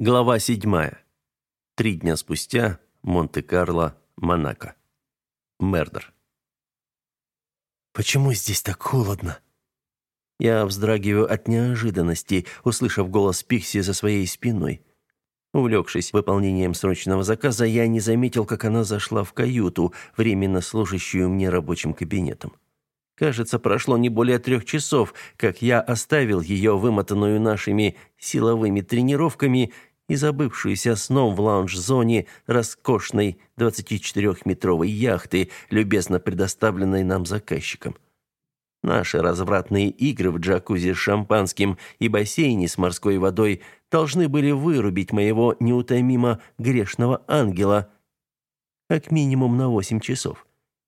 Глава седьмая. Три дня спустя. Монте-Карло, Монако. Мердер. «Почему здесь так холодно?» Я вздрагиваю от неожиданности, услышав голос Пикси за своей спиной. Увлекшись выполнением срочного заказа, я не заметил, как она зашла в каюту, временно служащую мне рабочим кабинетом. Кажется, прошло не более трех часов, как я оставил ее, вымотанную нашими силовыми тренировками и забывшуюся сном в лаунж-зоне роскошной 24-метровой яхты, любезно предоставленной нам заказчиком. Наши развратные игры в джакузи с шампанским и бассейне с морской водой должны были вырубить моего неутомимо грешного ангела как минимум на восемь часов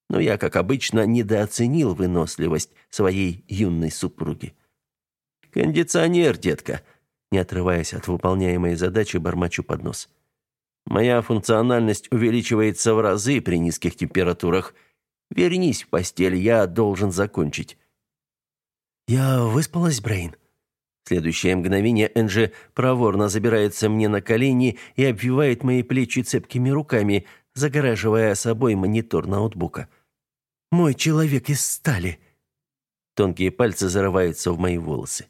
но я, как обычно, недооценил выносливость своей юной супруги. «Кондиционер, детка!» Не отрываясь от выполняемой задачи, бормочу под нос. «Моя функциональность увеличивается в разы при низких температурах. Вернись в постель, я должен закончить». «Я выспалась, Брейн?» В следующее мгновение Энджи проворно забирается мне на колени и обвивает мои плечи цепкими руками, загораживая собой монитор ноутбука. Мой человек из стали. Тонкие пальцы зарываются в мои волосы.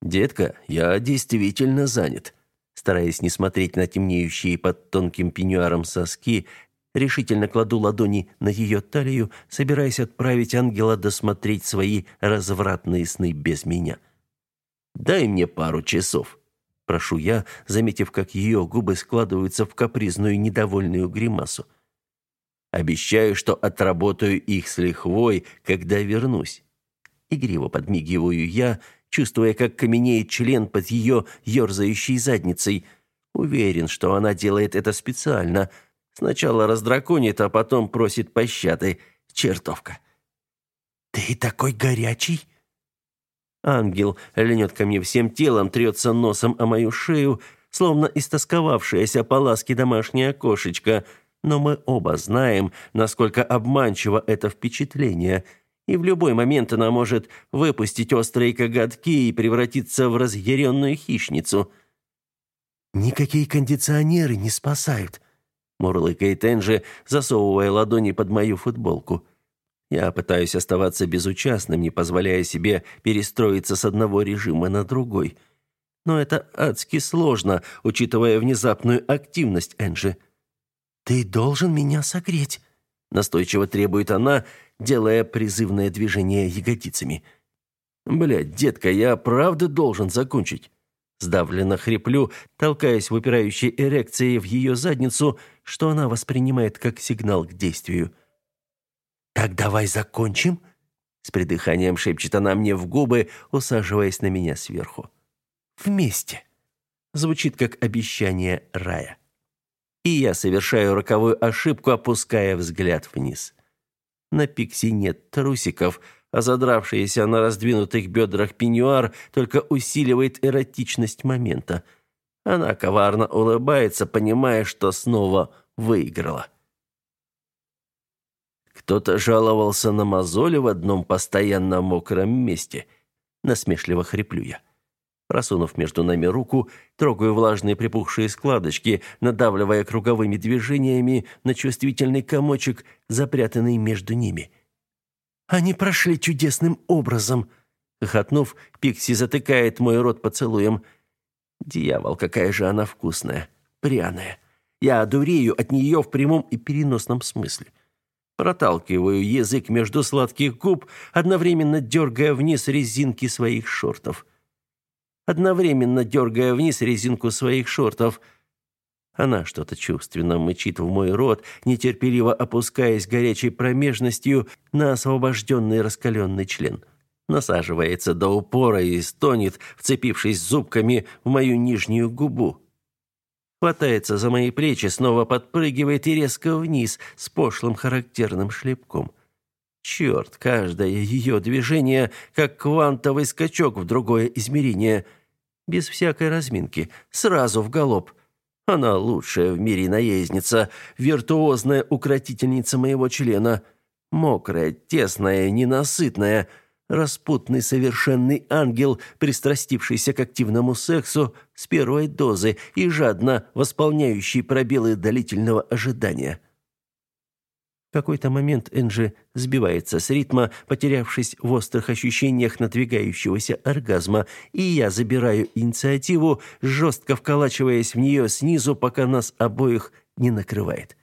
Детка, я действительно занят. Стараясь не смотреть на темнеющие под тонким пеньюаром соски, решительно кладу ладони на ее талию, собираясь отправить ангела досмотреть свои развратные сны без меня. Дай мне пару часов, прошу я, заметив, как ее губы складываются в капризную недовольную гримасу. Обещаю, что отработаю их с лихвой, когда вернусь. Игриво подмигиваю я, чувствуя, как каменеет член под ее ерзающей задницей. Уверен, что она делает это специально. Сначала раздраконит, а потом просит пощады. Чертовка. «Ты такой горячий!» Ангел льнет ко мне всем телом, трется носом о мою шею, словно истосковавшаяся по ласке домашняя кошечка — но мы оба знаем, насколько обманчиво это впечатление, и в любой момент она может выпустить острые коготки и превратиться в разъяренную хищницу. «Никакие кондиционеры не спасают», — мурлыкает Энджи, засовывая ладони под мою футболку. Я пытаюсь оставаться безучастным, не позволяя себе перестроиться с одного режима на другой. Но это адски сложно, учитывая внезапную активность Энджи. «Ты должен меня согреть», — настойчиво требует она, делая призывное движение ягодицами. «Блядь, детка, я правда должен закончить?» Сдавленно хриплю, толкаясь выпирающей эрекции в ее задницу, что она воспринимает как сигнал к действию. «Так давай закончим?» С придыханием шепчет она мне в губы, усаживаясь на меня сверху. «Вместе». Звучит как обещание рая и я совершаю роковую ошибку, опуская взгляд вниз. На Пикси нет трусиков, а задравшийся на раздвинутых бедрах пеньюар только усиливает эротичность момента. Она коварно улыбается, понимая, что снова выиграла. Кто-то жаловался на мозоли в одном постоянно мокром месте. Насмешливо хриплю я. Просунув между нами руку, трогаю влажные припухшие складочки, надавливая круговыми движениями на чувствительный комочек, запрятанный между ними. «Они прошли чудесным образом!» Хохотнув, Пикси затыкает мой рот поцелуем. «Дьявол, какая же она вкусная, пряная! Я одурею от нее в прямом и переносном смысле!» Проталкиваю язык между сладких губ, одновременно дергая вниз резинки своих шортов одновременно дергая вниз резинку своих шортов. Она что-то чувственно мычит в мой рот, нетерпеливо опускаясь горячей промежностью на освобожденный раскаленный член. Насаживается до упора и стонет, вцепившись зубками в мою нижнюю губу. Хватается за мои плечи, снова подпрыгивает и резко вниз с пошлым характерным шлепком. Черт, каждое ее движение, как квантовый скачок в другое измерение. Без всякой разминки, сразу в галоп. Она лучшая в мире наездница, виртуозная укротительница моего члена. Мокрая, тесная, ненасытная. распутный совершенный ангел, пристрастившийся к активному сексу с первой дозы и жадно восполняющий пробелы длительного ожидания. Какой-то момент Энджи сбивается с ритма, потерявшись в острых ощущениях надвигающегося оргазма, и я забираю инициативу, жестко вколачиваясь в нее снизу, пока нас обоих не накрывает.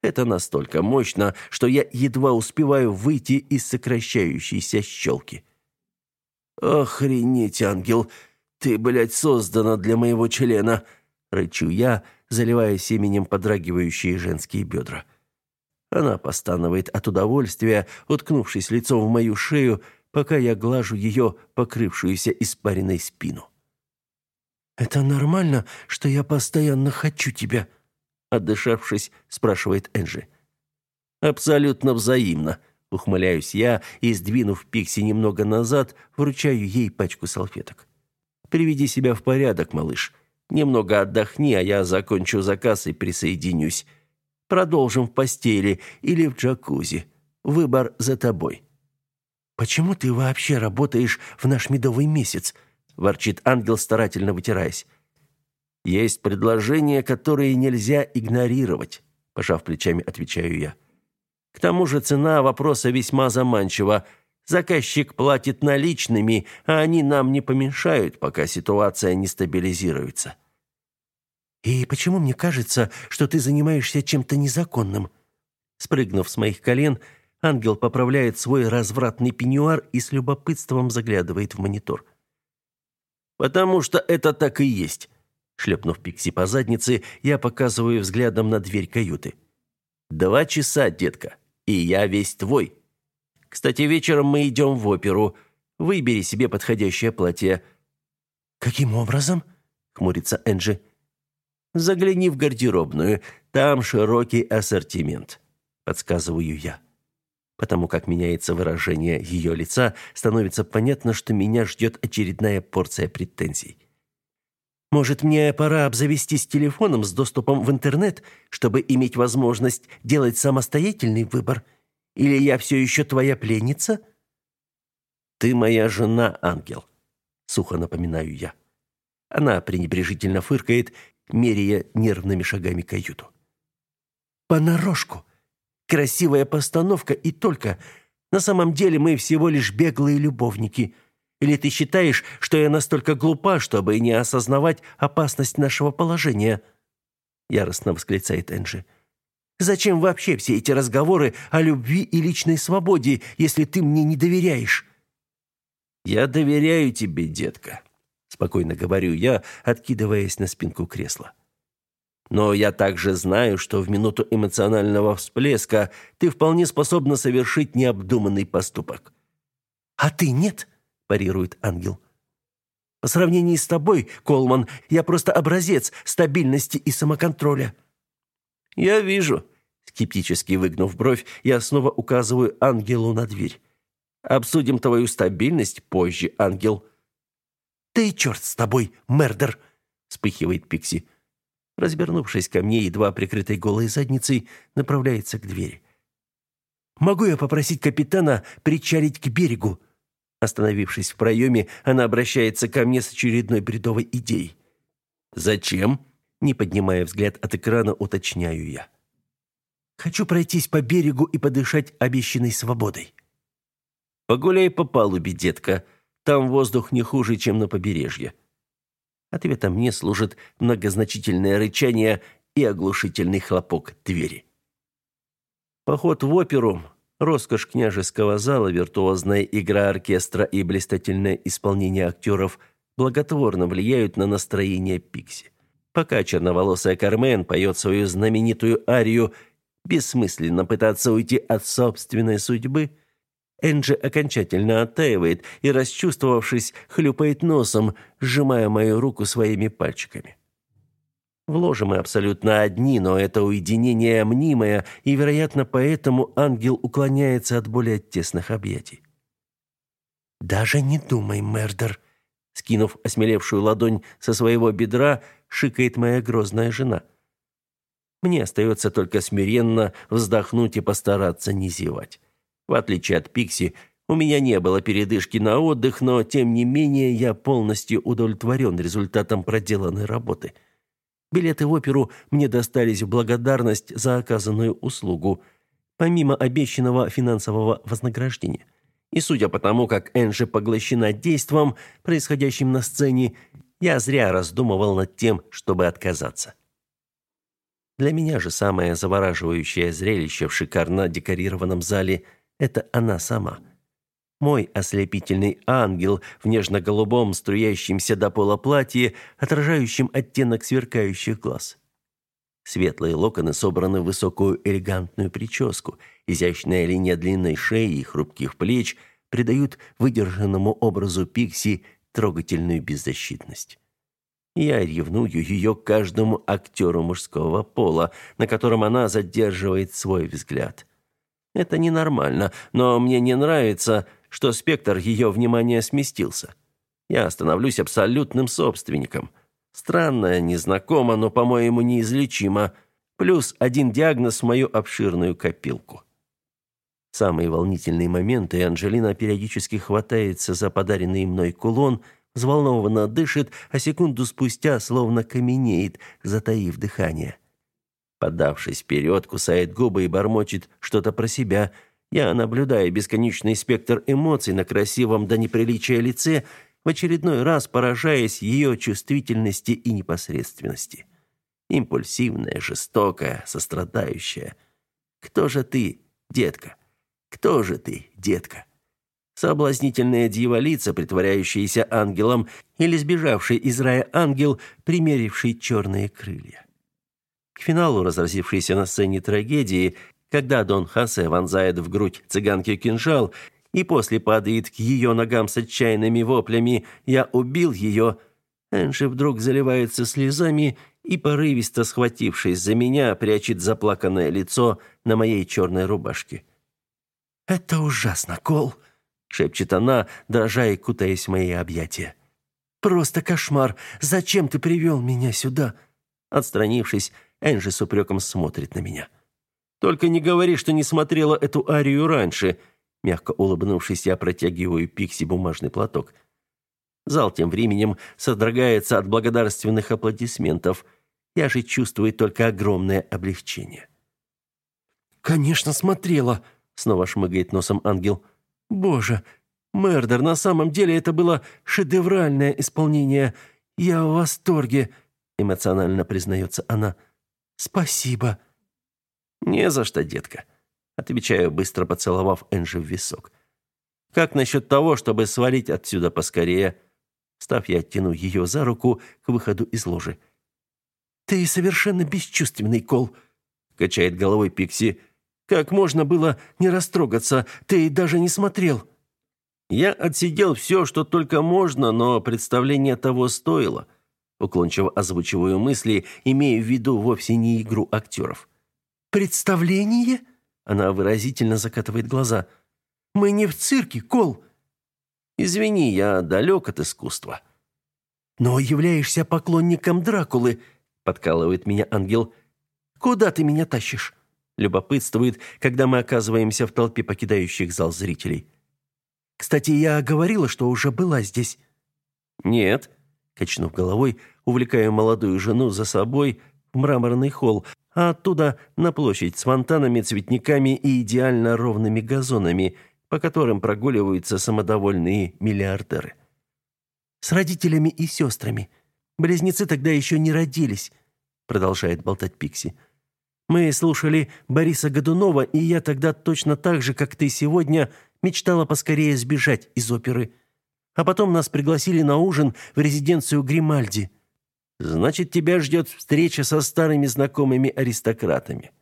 Это настолько мощно, что я едва успеваю выйти из сокращающейся щелки. «Охренеть, ангел! Ты, блядь, создана для моего члена!» — рычу я, заливая семенем подрагивающие женские бедра. Она постанывает от удовольствия, уткнувшись лицом в мою шею, пока я глажу ее покрывшуюся испаренной спину. «Это нормально, что я постоянно хочу тебя?» Отдышавшись, спрашивает Энджи. «Абсолютно взаимно», — ухмыляюсь я и, сдвинув Пикси немного назад, вручаю ей пачку салфеток. «Приведи себя в порядок, малыш. Немного отдохни, а я закончу заказ и присоединюсь. Продолжим в постели или в джакузи. Выбор за тобой». «Почему ты вообще работаешь в наш медовый месяц?» – ворчит ангел, старательно вытираясь. «Есть предложения, которые нельзя игнорировать», – пожав плечами, отвечаю я. «К тому же цена вопроса весьма заманчива. Заказчик платит наличными, а они нам не помешают, пока ситуация не стабилизируется». «И почему мне кажется, что ты занимаешься чем-то незаконным?» Спрыгнув с моих колен, ангел поправляет свой развратный пеньюар и с любопытством заглядывает в монитор. «Потому что это так и есть». Шлепнув Пикси по заднице, я показываю взглядом на дверь каюты. «Два часа, детка, и я весь твой. Кстати, вечером мы идем в оперу. Выбери себе подходящее платье». «Каким образом?» — хмурится Энджи. Загляни в гардеробную, там широкий ассортимент, подсказываю я. Потому как меняется выражение ее лица, становится понятно, что меня ждет очередная порция претензий. Может, мне пора обзавестись телефоном с доступом в интернет, чтобы иметь возможность делать самостоятельный выбор? Или я все еще твоя пленница? Ты моя жена, ангел, сухо напоминаю я. Она пренебрежительно фыркает меряя нервными шагами каюту. «Понарошку! Красивая постановка и только. На самом деле мы всего лишь беглые любовники. Или ты считаешь, что я настолько глупа, чтобы не осознавать опасность нашего положения?» Яростно восклицает Энджи. «Зачем вообще все эти разговоры о любви и личной свободе, если ты мне не доверяешь?» «Я доверяю тебе, детка», спокойно говорю я, откидываясь на спинку кресла. Но я также знаю, что в минуту эмоционального всплеска ты вполне способна совершить необдуманный поступок. А ты нет, парирует ангел. По сравнению с тобой, Колман, я просто образец стабильности и самоконтроля. Я вижу, скептически выгнув бровь, я снова указываю ангелу на дверь. Обсудим твою стабильность позже, ангел. «Да и черт с тобой, мердер!» — вспыхивает Пикси. Развернувшись ко мне, едва прикрытой голой задницей, направляется к двери. «Могу я попросить капитана причалить к берегу?» Остановившись в проеме, она обращается ко мне с очередной бредовой идеей. «Зачем?» Не поднимая взгляд от экрана, уточняю я. «Хочу пройтись по берегу и подышать обещанной свободой». «Погуляй по палубе, детка», там воздух не хуже, чем на побережье. Ответом мне служит многозначительное рычание и оглушительный хлопок двери. Поход в оперу, роскошь княжеского зала, виртуозная игра оркестра и блистательное исполнение актеров благотворно влияют на настроение Пикси. Пока черноволосая Кармен поет свою знаменитую арию «Бессмысленно пытаться уйти от собственной судьбы», Энджи окончательно оттаивает и, расчувствовавшись, хлюпает носом, сжимая мою руку своими пальчиками. В ложе мы абсолютно одни, но это уединение мнимое, и, вероятно, поэтому ангел уклоняется от более тесных объятий. «Даже не думай, Мердер!» Скинув осмелевшую ладонь со своего бедра, шикает моя грозная жена. Мне остается только смиренно вздохнуть и постараться не зевать. В отличие от Пикси, У меня не было передышки на отдых, но тем не менее я полностью удовлетворен результатом проделанной работы. Билеты в оперу мне достались в благодарность за оказанную услугу, помимо обещанного финансового вознаграждения. И судя по тому, как Энджи поглощена действом, происходящим на сцене, я зря раздумывал над тем, чтобы отказаться. Для меня же самое завораживающее зрелище в шикарно декорированном зале – это она сама. Мой ослепительный ангел в нежно-голубом, струящемся до пола платье, отражающем оттенок сверкающих глаз. Светлые локоны собраны в высокую элегантную прическу. Изящная линия длинной шеи и хрупких плеч придают выдержанному образу Пикси трогательную беззащитность. Я ревную ее каждому актеру мужского пола, на котором она задерживает свой взгляд. Это ненормально, но мне не нравится, что спектр ее внимания сместился. Я становлюсь абсолютным собственником. Странно, незнакомо, но, по-моему, неизлечимо. Плюс один диагноз в мою обширную копилку. самые волнительные моменты Анжелина периодически хватается за подаренный мной кулон – взволнованно дышит, а секунду спустя словно каменеет, затаив дыхание. Подавшись вперед, кусает губы и бормочет что-то про себя. Я наблюдаю бесконечный спектр эмоций на красивом до неприличия лице, в очередной раз поражаясь ее чувствительности и непосредственности. Импульсивная, жестокая, сострадающая. Кто же ты, детка? Кто же ты, детка? соблазнительная дьяволица, притворяющаяся ангелом, или сбежавший из рая ангел, примеривший черные крылья. К финалу разразившейся на сцене трагедии, когда Дон Хосе вонзает в грудь цыганки кинжал и после падает к ее ногам с отчаянными воплями «Я убил ее!», Энджи вдруг заливается слезами и, порывисто схватившись за меня, прячет заплаканное лицо на моей черной рубашке. «Это ужасно, Кол!» шепчет она, дрожа и кутаясь в мои объятия. Просто кошмар. Зачем ты привел меня сюда? Отстранившись, Энджи с упреком смотрит на меня. Только не говори, что не смотрела эту арию раньше. Мягко улыбнувшись, я протягиваю Пикси бумажный платок. Зал тем временем содрогается от благодарственных аплодисментов. Я же чувствую только огромное облегчение. Конечно, смотрела, снова шмыгает носом ангел. Боже, Мердер, на самом деле это было шедевральное исполнение. Я в восторге, эмоционально признается она. Спасибо. Не за что, детка, отвечаю, быстро поцеловав Энджи в висок. Как насчет того, чтобы свалить отсюда поскорее? Став я оттяну ее за руку к выходу из ложи. Ты совершенно бесчувственный, Кол, качает головой Пикси. Как можно было не растрогаться? Ты даже не смотрел. Я отсидел все, что только можно, но представление того стоило. Уклончиво озвучиваю мысли, имея в виду вовсе не игру актеров. «Представление?» Она выразительно закатывает глаза. «Мы не в цирке, Кол!» «Извини, я далек от искусства». «Но являешься поклонником Дракулы», — подкалывает меня ангел. «Куда ты меня тащишь?» Любопытствует, когда мы оказываемся в толпе покидающих зал зрителей. «Кстати, я говорила, что уже была здесь». «Нет», — качнув головой, увлекаю молодую жену за собой в мраморный холл, а оттуда на площадь с фонтанами, цветниками и идеально ровными газонами, по которым прогуливаются самодовольные миллиардеры. «С родителями и сестрами. Близнецы тогда еще не родились», — продолжает болтать Пикси. Мы слушали Бориса Годунова, и я тогда точно так же, как ты сегодня, мечтала поскорее сбежать из оперы. А потом нас пригласили на ужин в резиденцию Гримальди. Значит, тебя ждет встреча со старыми знакомыми аристократами.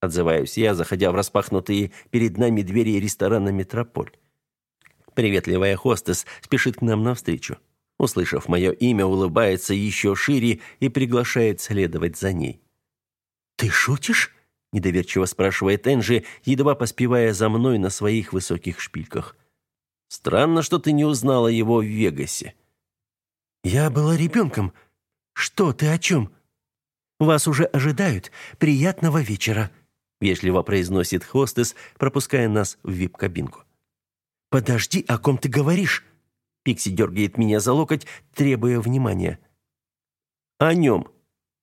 Отзываюсь я, заходя в распахнутые перед нами двери ресторана Метрополь. Приветливая хостес спешит к нам навстречу. Услышав мое имя, улыбается еще шире и приглашает следовать за ней. «Ты шутишь?» – недоверчиво спрашивает Энджи, едва поспевая за мной на своих высоких шпильках. «Странно, что ты не узнала его в Вегасе». «Я была ребенком. Что ты о чем?» «Вас уже ожидают. Приятного вечера», – вежливо произносит хостес, пропуская нас в вип-кабинку. «Подожди, о ком ты говоришь?» Пикси дергает меня за локоть, требуя внимания. «О нем».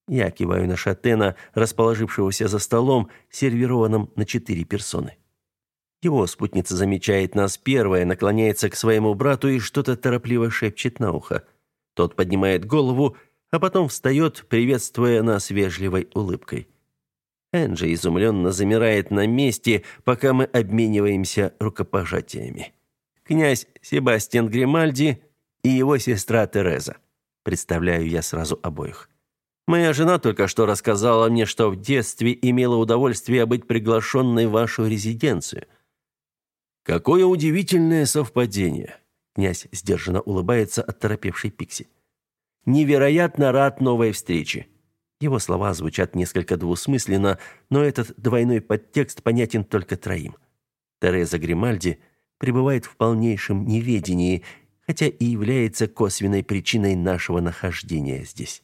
Я киваю на Шатена, расположившегося за столом, сервированным на четыре персоны. Его спутница замечает нас первая, наклоняется к своему брату и что-то торопливо шепчет на ухо. Тот поднимает голову, а потом встает, приветствуя нас вежливой улыбкой. Энджи изумленно замирает на месте, пока мы обмениваемся рукопожатиями. Князь Себастьян Гримальди и его сестра Тереза. Представляю я сразу обоих. Моя жена только что рассказала мне, что в детстве имела удовольствие быть приглашенной в вашу резиденцию. Какое удивительное совпадение. Князь сдержанно улыбается от торопевшей Пикси. Невероятно рад новой встрече. Его слова звучат несколько двусмысленно, но этот двойной подтекст понятен только троим. Тереза Гримальди пребывает в полнейшем неведении, хотя и является косвенной причиной нашего нахождения здесь.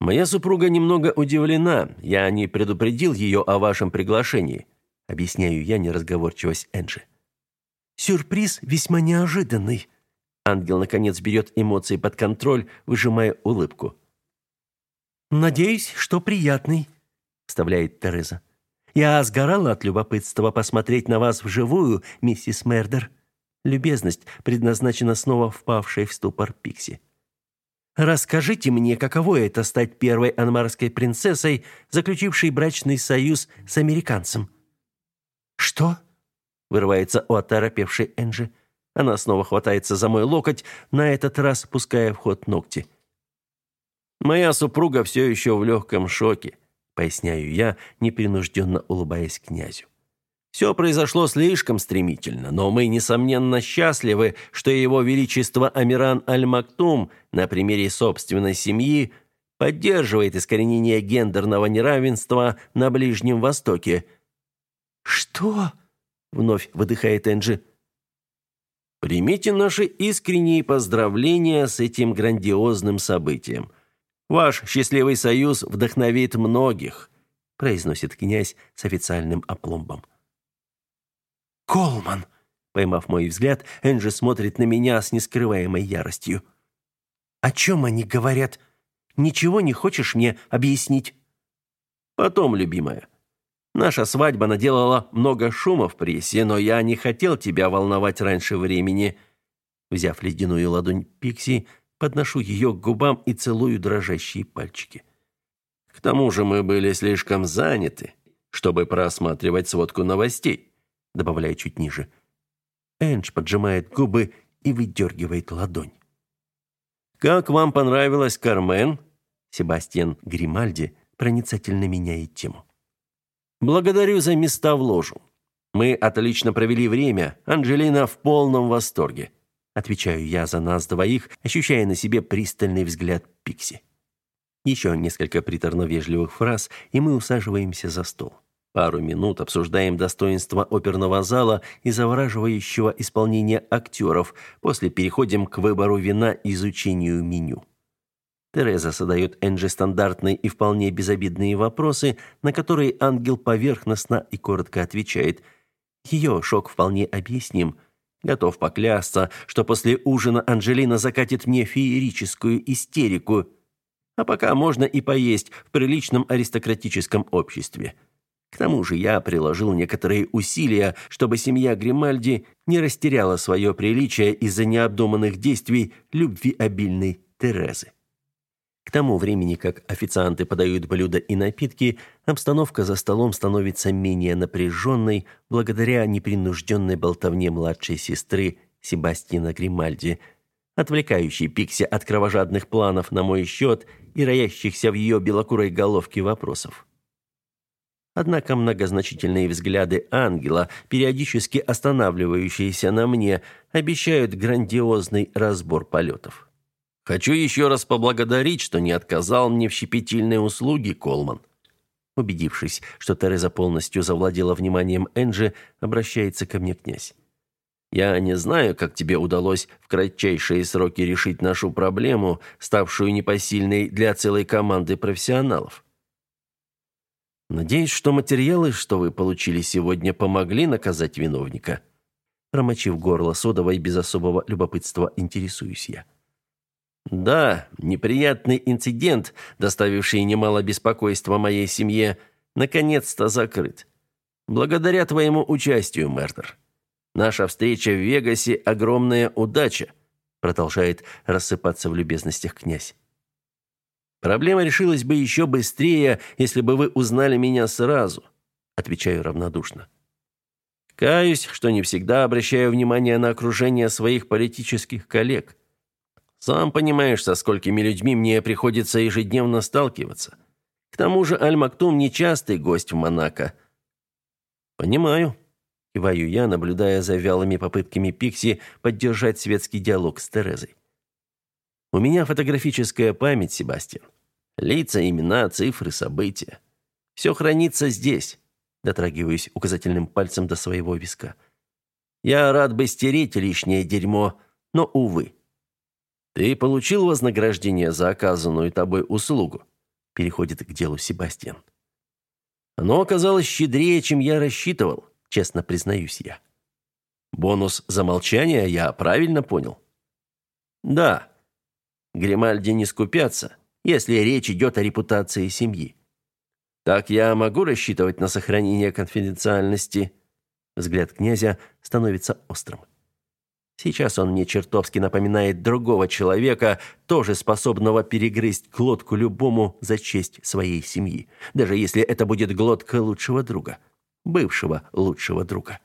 Моя супруга немного удивлена. Я не предупредил ее о вашем приглашении, объясняю я неразговорчивость Энджи. Сюрприз весьма неожиданный. Ангел наконец берет эмоции под контроль, выжимая улыбку. Надеюсь, что приятный, вставляет Тереза. Я сгорала от любопытства посмотреть на вас вживую, миссис Мердер. Любезность предназначена снова впавшей в ступор Пикси. Расскажите мне, каково это стать первой анмарской принцессой, заключившей брачный союз с американцем. Что? вырывается у оторопевшей Энджи. Она снова хватается за мой локоть, на этот раз пуская в ход ногти. Моя супруга все еще в легком шоке поясняю я, непринужденно улыбаясь князю. Все произошло слишком стремительно, но мы несомненно счастливы, что его величество Амиран Аль-Мактум на примере собственной семьи поддерживает искоренение гендерного неравенства на Ближнем Востоке. Что? вновь выдыхает Энджи. Примите наши искренние поздравления с этим грандиозным событием. Ваш счастливый союз вдохновит многих, произносит князь с официальным опломбом. Колман, поймав мой взгляд, Энджи смотрит на меня с нескрываемой яростью. О чем они говорят? Ничего не хочешь мне объяснить? Потом, любимая. Наша свадьба наделала много шума в прессе, но я не хотел тебя волновать раньше времени. Взяв ледяную ладонь Пикси, подношу ее к губам и целую дрожащие пальчики. К тому же мы были слишком заняты, чтобы просматривать сводку новостей, добавляю чуть ниже. Эндж поджимает губы и выдергивает ладонь. Как вам понравилась Кармен? Себастьян Гримальди проницательно меняет тему. Благодарю за места в ложу. Мы отлично провели время. Анжелина в полном восторге. Отвечаю я за нас двоих, ощущая на себе пристальный взгляд Пикси. Еще несколько приторно-вежливых фраз, и мы усаживаемся за стол. Пару минут обсуждаем достоинства оперного зала и завораживающего исполнения актеров, после переходим к выбору вина и изучению меню. Тереза задает Энджи стандартные и вполне безобидные вопросы, на которые ангел поверхностно и коротко отвечает. Ее шок вполне объясним – Готов поклясться, что после ужина Анжелина закатит мне феерическую истерику. А пока можно и поесть в приличном аристократическом обществе. К тому же я приложил некоторые усилия, чтобы семья Гримальди не растеряла свое приличие из-за необдуманных действий любви обильной Терезы. К тому времени, как официанты подают блюда и напитки, обстановка за столом становится менее напряженной благодаря непринужденной болтовне младшей сестры Себастьяна Гримальди, отвлекающей Пикси от кровожадных планов на мой счет и роящихся в ее белокурой головке вопросов. Однако многозначительные взгляды ангела, периодически останавливающиеся на мне, обещают грандиозный разбор полетов. Хочу еще раз поблагодарить, что не отказал мне в щепетильной услуге, Колман. Убедившись, что Тереза полностью завладела вниманием Энджи, обращается ко мне князь. Я не знаю, как тебе удалось в кратчайшие сроки решить нашу проблему, ставшую непосильной для целой команды профессионалов. Надеюсь, что материалы, что вы получили сегодня, помогли наказать виновника. Промочив горло содовой без особого любопытства, интересуюсь я. Да, неприятный инцидент, доставивший немало беспокойства моей семье, наконец-то закрыт. Благодаря твоему участию, Мердер. Наша встреча в Вегасе огромная удача, продолжает рассыпаться в любезностях князь. Проблема решилась бы еще быстрее, если бы вы узнали меня сразу, отвечаю равнодушно. Каюсь, что не всегда обращаю внимание на окружение своих политических коллег. Сам понимаешь, со сколькими людьми мне приходится ежедневно сталкиваться. К тому же Аль-Мактум нечастый гость в Монако. Понимаю, киваю я, наблюдая за вялыми попытками Пикси поддержать светский диалог с Терезой. У меня фотографическая память, Себастьян. Лица, имена, цифры, события. Все хранится здесь. Дотрагиваюсь указательным пальцем до своего виска. Я рад бы стереть лишнее дерьмо, но увы. Ты получил вознаграждение за оказанную тобой услугу? Переходит к делу Себастьян. Оно оказалось щедрее, чем я рассчитывал, честно признаюсь я. Бонус за молчание я правильно понял? Да. Гримальди не скупятся, если речь идет о репутации семьи. Так я могу рассчитывать на сохранение конфиденциальности. Взгляд князя становится острым. Сейчас он мне чертовски напоминает другого человека, тоже способного перегрызть глотку любому за честь своей семьи, даже если это будет глотка лучшего друга, бывшего лучшего друга.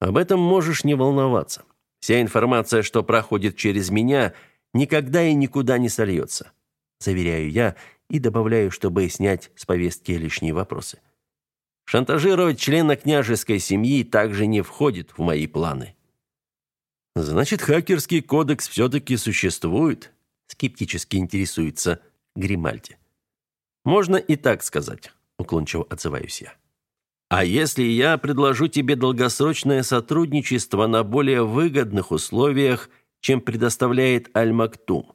Об этом можешь не волноваться. Вся информация, что проходит через меня, никогда и никуда не сольется, заверяю я и добавляю, чтобы снять с повестки лишние вопросы. Шантажировать члена княжеской семьи также не входит в мои планы. Значит, хакерский кодекс все таки существует, скептически интересуется Гримальди. Можно и так сказать, уклончиво отзываюсь я. А если я предложу тебе долгосрочное сотрудничество на более выгодных условиях, чем предоставляет Аль-Мактум?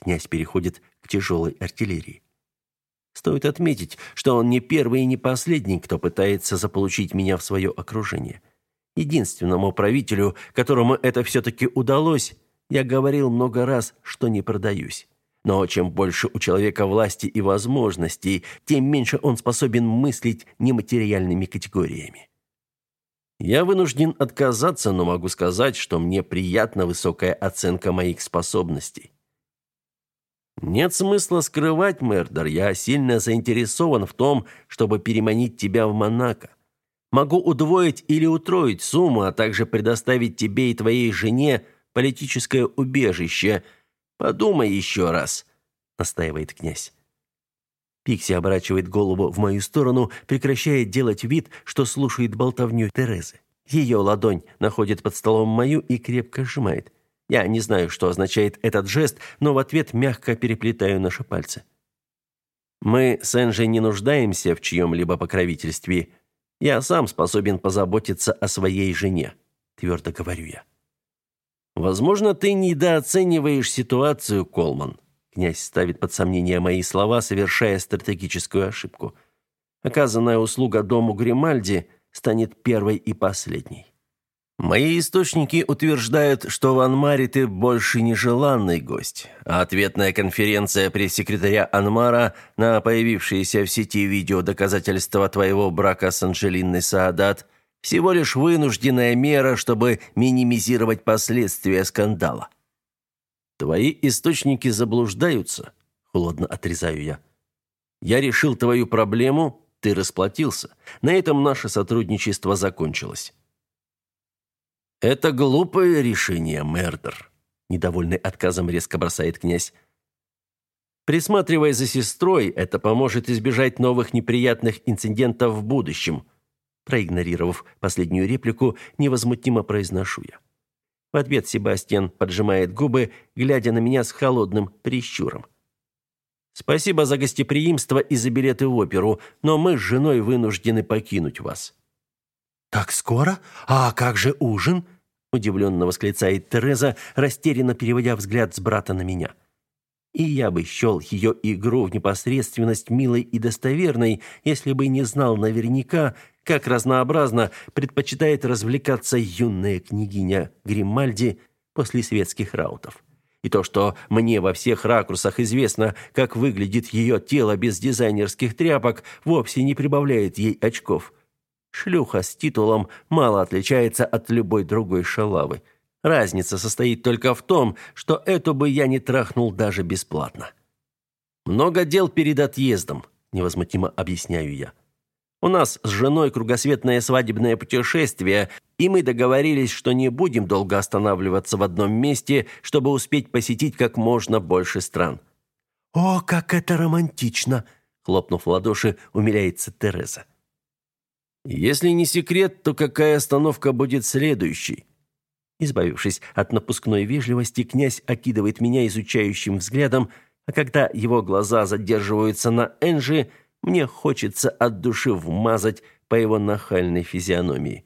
Князь переходит к тяжелой артиллерии. Стоит отметить, что он не первый и не последний, кто пытается заполучить меня в свое окружение. Единственному правителю, которому это все-таки удалось, я говорил много раз, что не продаюсь. Но чем больше у человека власти и возможностей, тем меньше он способен мыслить нематериальными категориями. Я вынужден отказаться, но могу сказать, что мне приятна высокая оценка моих способностей. Нет смысла скрывать, Мердер, я сильно заинтересован в том, чтобы переманить тебя в Монако. Могу удвоить или утроить сумму, а также предоставить тебе и твоей жене политическое убежище. Подумай еще раз, настаивает князь. Пикси оборачивает голову в мою сторону, прекращая делать вид, что слушает болтовню Терезы. Ее ладонь находит под столом мою и крепко сжимает. Я не знаю, что означает этот жест, но в ответ мягко переплетаю наши пальцы. Мы с Энджи не нуждаемся в чьем-либо покровительстве. Я сам способен позаботиться о своей жене, твердо говорю я. Возможно, ты недооцениваешь ситуацию, Колман. Князь ставит под сомнение мои слова, совершая стратегическую ошибку. Оказанная услуга дому Гримальди станет первой и последней. Мои источники утверждают, что в Анмаре ты больше нежеланный гость, а ответная конференция пресс-секретаря Анмара на появившиеся в сети видео доказательства твоего брака с Анжелиной Саадат всего лишь вынужденная мера, чтобы минимизировать последствия скандала. Твои источники заблуждаются, холодно отрезаю я. Я решил твою проблему, ты расплатился. На этом наше сотрудничество закончилось. Это глупое решение, Мердер, недовольный отказом резко бросает князь. Присматривай за сестрой, это поможет избежать новых неприятных инцидентов в будущем. Проигнорировав последнюю реплику, невозмутимо произношу я. В ответ Себастьян поджимает губы, глядя на меня с холодным прищуром. Спасибо за гостеприимство и за билеты в оперу, но мы с женой вынуждены покинуть вас. «Так скоро? А как же ужин?» – удивленно восклицает Тереза, растерянно переводя взгляд с брата на меня. И я бы счел ее игру в непосредственность милой и достоверной, если бы не знал наверняка, как разнообразно предпочитает развлекаться юная княгиня Гримальди после светских раутов. И то, что мне во всех ракурсах известно, как выглядит ее тело без дизайнерских тряпок, вовсе не прибавляет ей очков. Шлюха с титулом мало отличается от любой другой шалавы. Разница состоит только в том, что эту бы я не трахнул даже бесплатно. Много дел перед отъездом, невозмутимо объясняю я. У нас с женой кругосветное свадебное путешествие, и мы договорились, что не будем долго останавливаться в одном месте, чтобы успеть посетить как можно больше стран. О, как это романтично, хлопнув в ладоши, умиляется Тереза. Если не секрет, то какая остановка будет следующей? Избавившись от напускной вежливости, князь окидывает меня изучающим взглядом, а когда его глаза задерживаются на Энжи, мне хочется от души вмазать по его нахальной физиономии.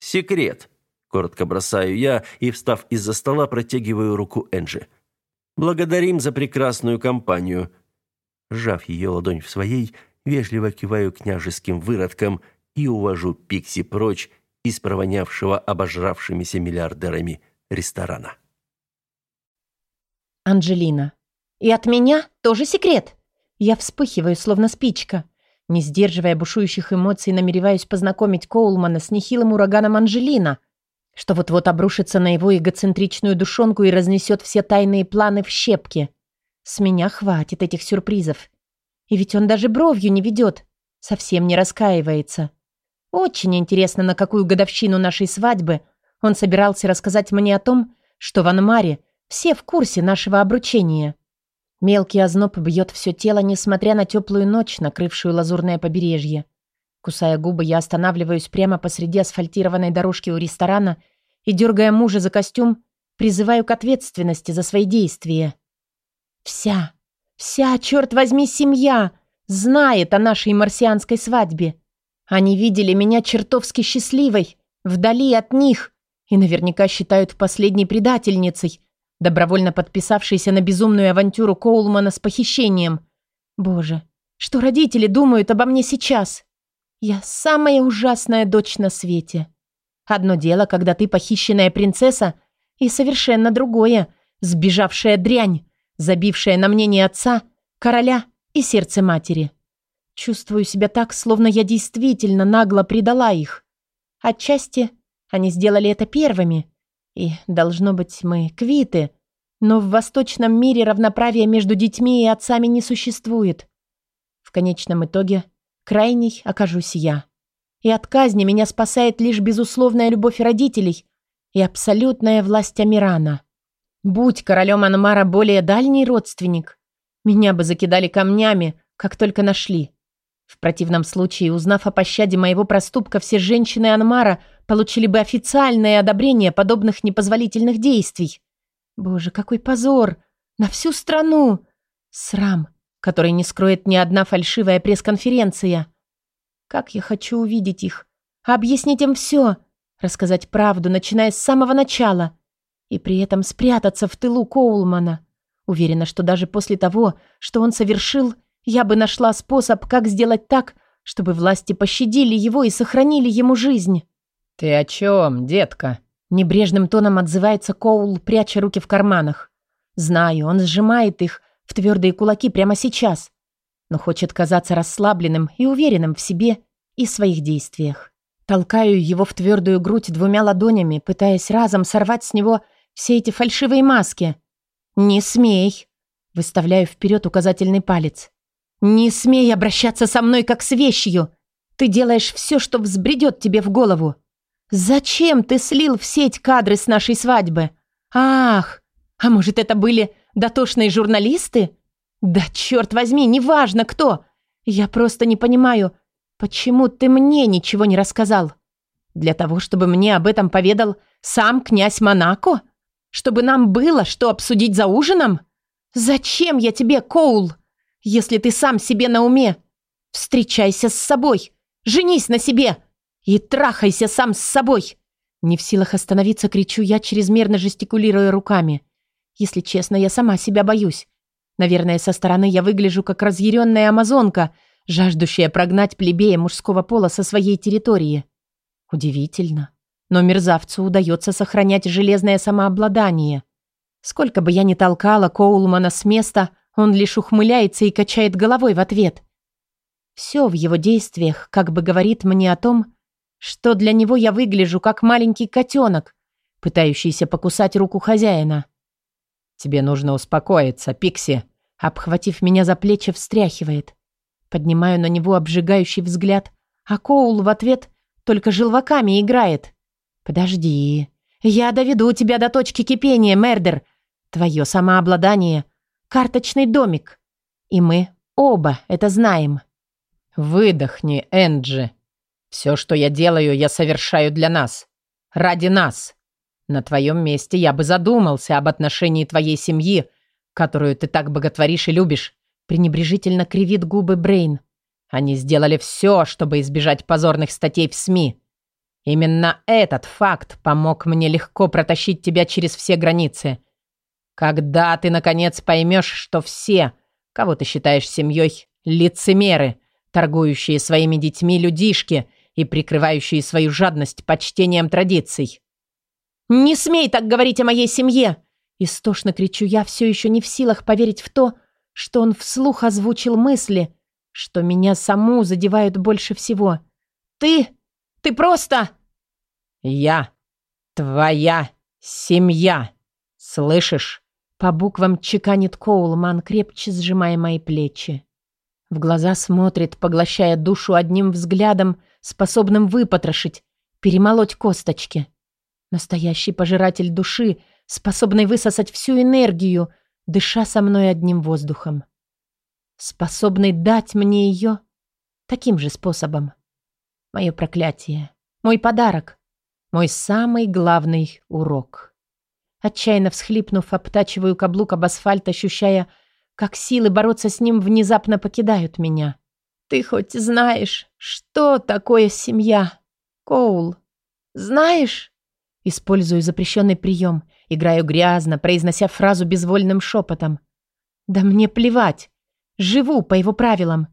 «Секрет», — коротко бросаю я и, встав из-за стола, протягиваю руку Энжи. «Благодарим за прекрасную компанию». Сжав ее ладонь в своей, вежливо киваю княжеским выродкам и увожу Пикси прочь из провонявшего обожравшимися миллиардерами ресторана. Анжелина. И от меня тоже секрет. Я вспыхиваю, словно спичка. Не сдерживая бушующих эмоций, намереваюсь познакомить Коулмана с нехилым ураганом Анжелина, что вот-вот обрушится на его эгоцентричную душонку и разнесет все тайные планы в щепки. С меня хватит этих сюрпризов. И ведь он даже бровью не ведет, совсем не раскаивается. Очень интересно, на какую годовщину нашей свадьбы он собирался рассказать мне о том, что в Анмаре все в курсе нашего обручения. Мелкий озноб бьет все тело, несмотря на теплую ночь, накрывшую лазурное побережье. Кусая губы, я останавливаюсь прямо посреди асфальтированной дорожки у ресторана и, дергая мужа за костюм, призываю к ответственности за свои действия. Вся, вся, черт возьми, семья знает о нашей марсианской свадьбе. Они видели меня чертовски счастливой, вдали от них, и наверняка считают последней предательницей, добровольно подписавшейся на безумную авантюру Коулмана с похищением. Боже, что родители думают обо мне сейчас? Я самая ужасная дочь на свете. Одно дело, когда ты похищенная принцесса, и совершенно другое – сбежавшая дрянь, забившая на мнение отца, короля и сердце матери. Чувствую себя так, словно я действительно нагло предала их. Отчасти они сделали это первыми. И, должно быть, мы квиты. Но в восточном мире равноправия между детьми и отцами не существует. В конечном итоге крайней окажусь я. И от казни меня спасает лишь безусловная любовь родителей и абсолютная власть Амирана. Будь королем Анмара более дальний родственник, меня бы закидали камнями, как только нашли. В противном случае, узнав о пощаде моего проступка, все женщины Анмара получили бы официальное одобрение подобных непозволительных действий. Боже, какой позор! На всю страну! Срам, который не скроет ни одна фальшивая пресс-конференция. Как я хочу увидеть их, объяснить им все, рассказать правду, начиная с самого начала, и при этом спрятаться в тылу Коулмана. Уверена, что даже после того, что он совершил, я бы нашла способ, как сделать так, чтобы власти пощадили его и сохранили ему жизнь. «Ты о чем, детка?» Небрежным тоном отзывается Коул, пряча руки в карманах. Знаю, он сжимает их в твердые кулаки прямо сейчас, но хочет казаться расслабленным и уверенным в себе и своих действиях. Толкаю его в твердую грудь двумя ладонями, пытаясь разом сорвать с него все эти фальшивые маски. «Не смей!» Выставляю вперед указательный палец. «Не смей обращаться со мной, как с вещью! Ты делаешь все, что взбредет тебе в голову! Зачем ты слил в сеть кадры с нашей свадьбы? Ах, а может, это были дотошные журналисты? Да черт возьми, неважно кто! Я просто не понимаю, почему ты мне ничего не рассказал? Для того, чтобы мне об этом поведал сам князь Монако? Чтобы нам было что обсудить за ужином? Зачем я тебе, Коул?» если ты сам себе на уме. Встречайся с собой, женись на себе и трахайся сам с собой. Не в силах остановиться, кричу я, чрезмерно жестикулируя руками. Если честно, я сама себя боюсь. Наверное, со стороны я выгляжу как разъяренная амазонка, жаждущая прогнать плебея мужского пола со своей территории. Удивительно. Но мерзавцу удается сохранять железное самообладание. Сколько бы я ни толкала Коулмана с места, он лишь ухмыляется и качает головой в ответ. Все в его действиях как бы говорит мне о том, что для него я выгляжу как маленький котенок, пытающийся покусать руку хозяина. «Тебе нужно успокоиться, Пикси», обхватив меня за плечи, встряхивает. Поднимаю на него обжигающий взгляд, а Коул в ответ только желваками играет. «Подожди, я доведу тебя до точки кипения, Мердер. Твое самообладание — карточный домик. И мы оба это знаем». «Выдохни, Энджи. Все, что я делаю, я совершаю для нас. Ради нас. На твоем месте я бы задумался об отношении твоей семьи, которую ты так боготворишь и любишь», пренебрежительно кривит губы Брейн. «Они сделали все, чтобы избежать позорных статей в СМИ. Именно этот факт помог мне легко протащить тебя через все границы. Когда ты, наконец, поймешь, что все, кого ты считаешь семьей, лицемеры, торгующие своими детьми людишки и прикрывающие свою жадность почтением традиций. «Не смей так говорить о моей семье!» Истошно кричу я, все еще не в силах поверить в то, что он вслух озвучил мысли, что меня саму задевают больше всего. «Ты... ты просто...» «Я... твоя семья. Слышишь?» По буквам чеканит Коулман, крепче сжимая мои плечи. В глаза смотрит, поглощая душу одним взглядом, способным выпотрошить, перемолоть косточки. Настоящий пожиратель души, способный высосать всю энергию, дыша со мной одним воздухом. Способный дать мне ее таким же способом. Мое проклятие, мой подарок, мой самый главный урок. Отчаянно всхлипнув, обтачиваю каблук об асфальт, ощущая, как силы бороться с ним внезапно покидают меня. Ты хоть знаешь, что такое семья, Коул? Знаешь? Использую запрещенный прием, играю грязно, произнося фразу безвольным шепотом. Да мне плевать. Живу по его правилам.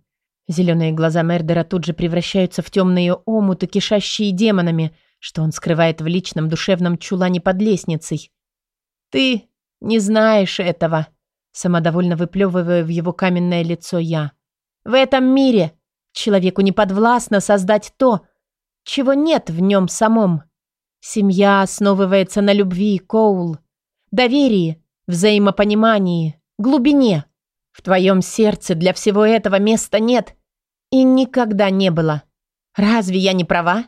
Зеленые глаза Мердера тут же превращаются в темные омуты, кишащие демонами, что он скрывает в личном душевном чулане под лестницей. Ты не знаешь этого. Самодовольно выплевывая в его каменное лицо я. В этом мире человеку не подвластно создать то, чего нет в нем самом. Семья основывается на любви, Коул, доверии, взаимопонимании, глубине. В твоем сердце для всего этого места нет и никогда не было. Разве я не права?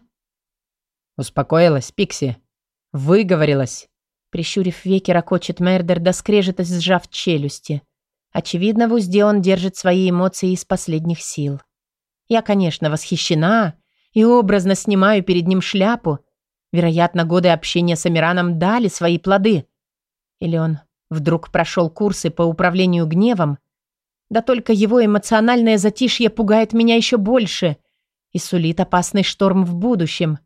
Успокоилась, Пикси. Выговорилась. Прищурив веки, ракочет Мердер, да скрежет, сжав челюсти. Очевидно, в узде он держит свои эмоции из последних сил. Я, конечно, восхищена и образно снимаю перед ним шляпу. Вероятно, годы общения с Амираном дали свои плоды. Или он вдруг прошел курсы по управлению гневом? Да только его эмоциональное затишье пугает меня еще больше и сулит опасный шторм в будущем.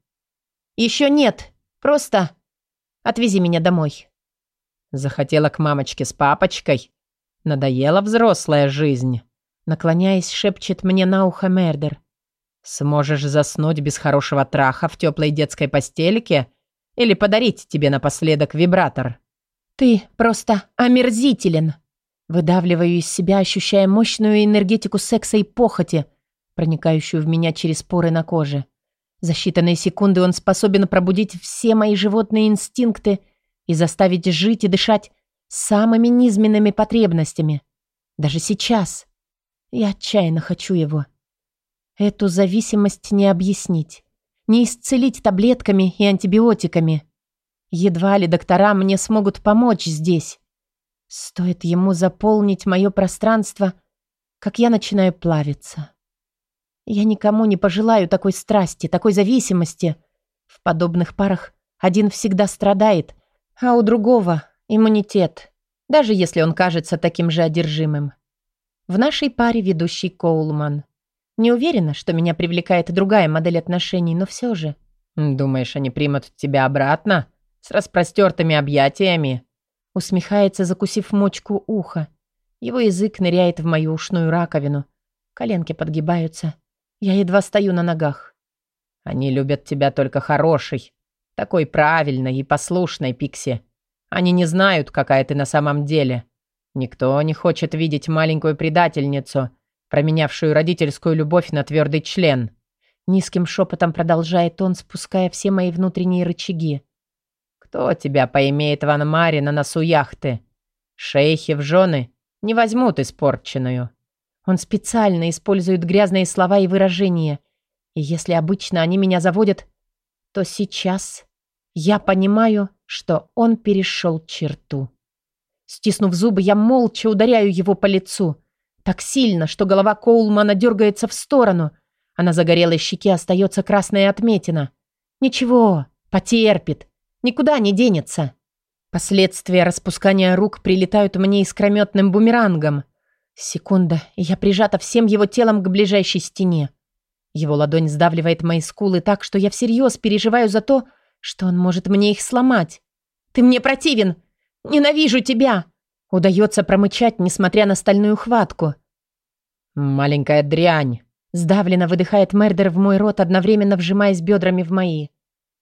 Еще нет, просто Отвези меня домой». Захотела к мамочке с папочкой. Надоела взрослая жизнь. Наклоняясь, шепчет мне на ухо Мердер. Сможешь заснуть без хорошего траха в теплой детской постельке или подарить тебе напоследок вибратор? Ты просто омерзителен. Выдавливаю из себя, ощущая мощную энергетику секса и похоти, проникающую в меня через поры на коже. За считанные секунды он способен пробудить все мои животные инстинкты и заставить жить и дышать самыми низменными потребностями. Даже сейчас. Я отчаянно хочу его. Эту зависимость не объяснить, не исцелить таблетками и антибиотиками. Едва ли доктора мне смогут помочь здесь. Стоит ему заполнить мое пространство, как я начинаю плавиться. Я никому не пожелаю такой страсти, такой зависимости. В подобных парах один всегда страдает, а у другого иммунитет, даже если он кажется таким же одержимым. В нашей паре ведущий Коулман. Не уверена, что меня привлекает другая модель отношений, но все же. «Думаешь, они примут тебя обратно? С распростертыми объятиями?» Усмехается, закусив мочку уха. Его язык ныряет в мою ушную раковину. Коленки подгибаются. Я едва стою на ногах. Они любят тебя только хороший. Такой правильной и послушной, Пикси. Они не знают, какая ты на самом деле. Никто не хочет видеть маленькую предательницу, променявшую родительскую любовь на твердый член. Низким шепотом продолжает он, спуская все мои внутренние рычаги. Кто тебя поимеет в Анмаре на носу яхты? Шейхи в жены не возьмут испорченную. Он специально использует грязные слова и выражения. И если обычно они меня заводят, то сейчас я понимаю, что он перешел черту. Стиснув зубы, я молча ударяю его по лицу. Так сильно, что голова Коулмана дергается в сторону, а на загорелой щеке остается красная отметина. Ничего, потерпит, никуда не денется. Последствия распускания рук прилетают мне искрометным бумерангом. Секунда, и я прижата всем его телом к ближайшей стене. Его ладонь сдавливает мои скулы так, что я всерьез переживаю за то, что он может мне их сломать. «Ты мне противен! Ненавижу тебя!» Удается промычать, несмотря на стальную хватку. «Маленькая дрянь!» Сдавленно выдыхает Мердер в мой рот, одновременно вжимаясь бедрами в мои.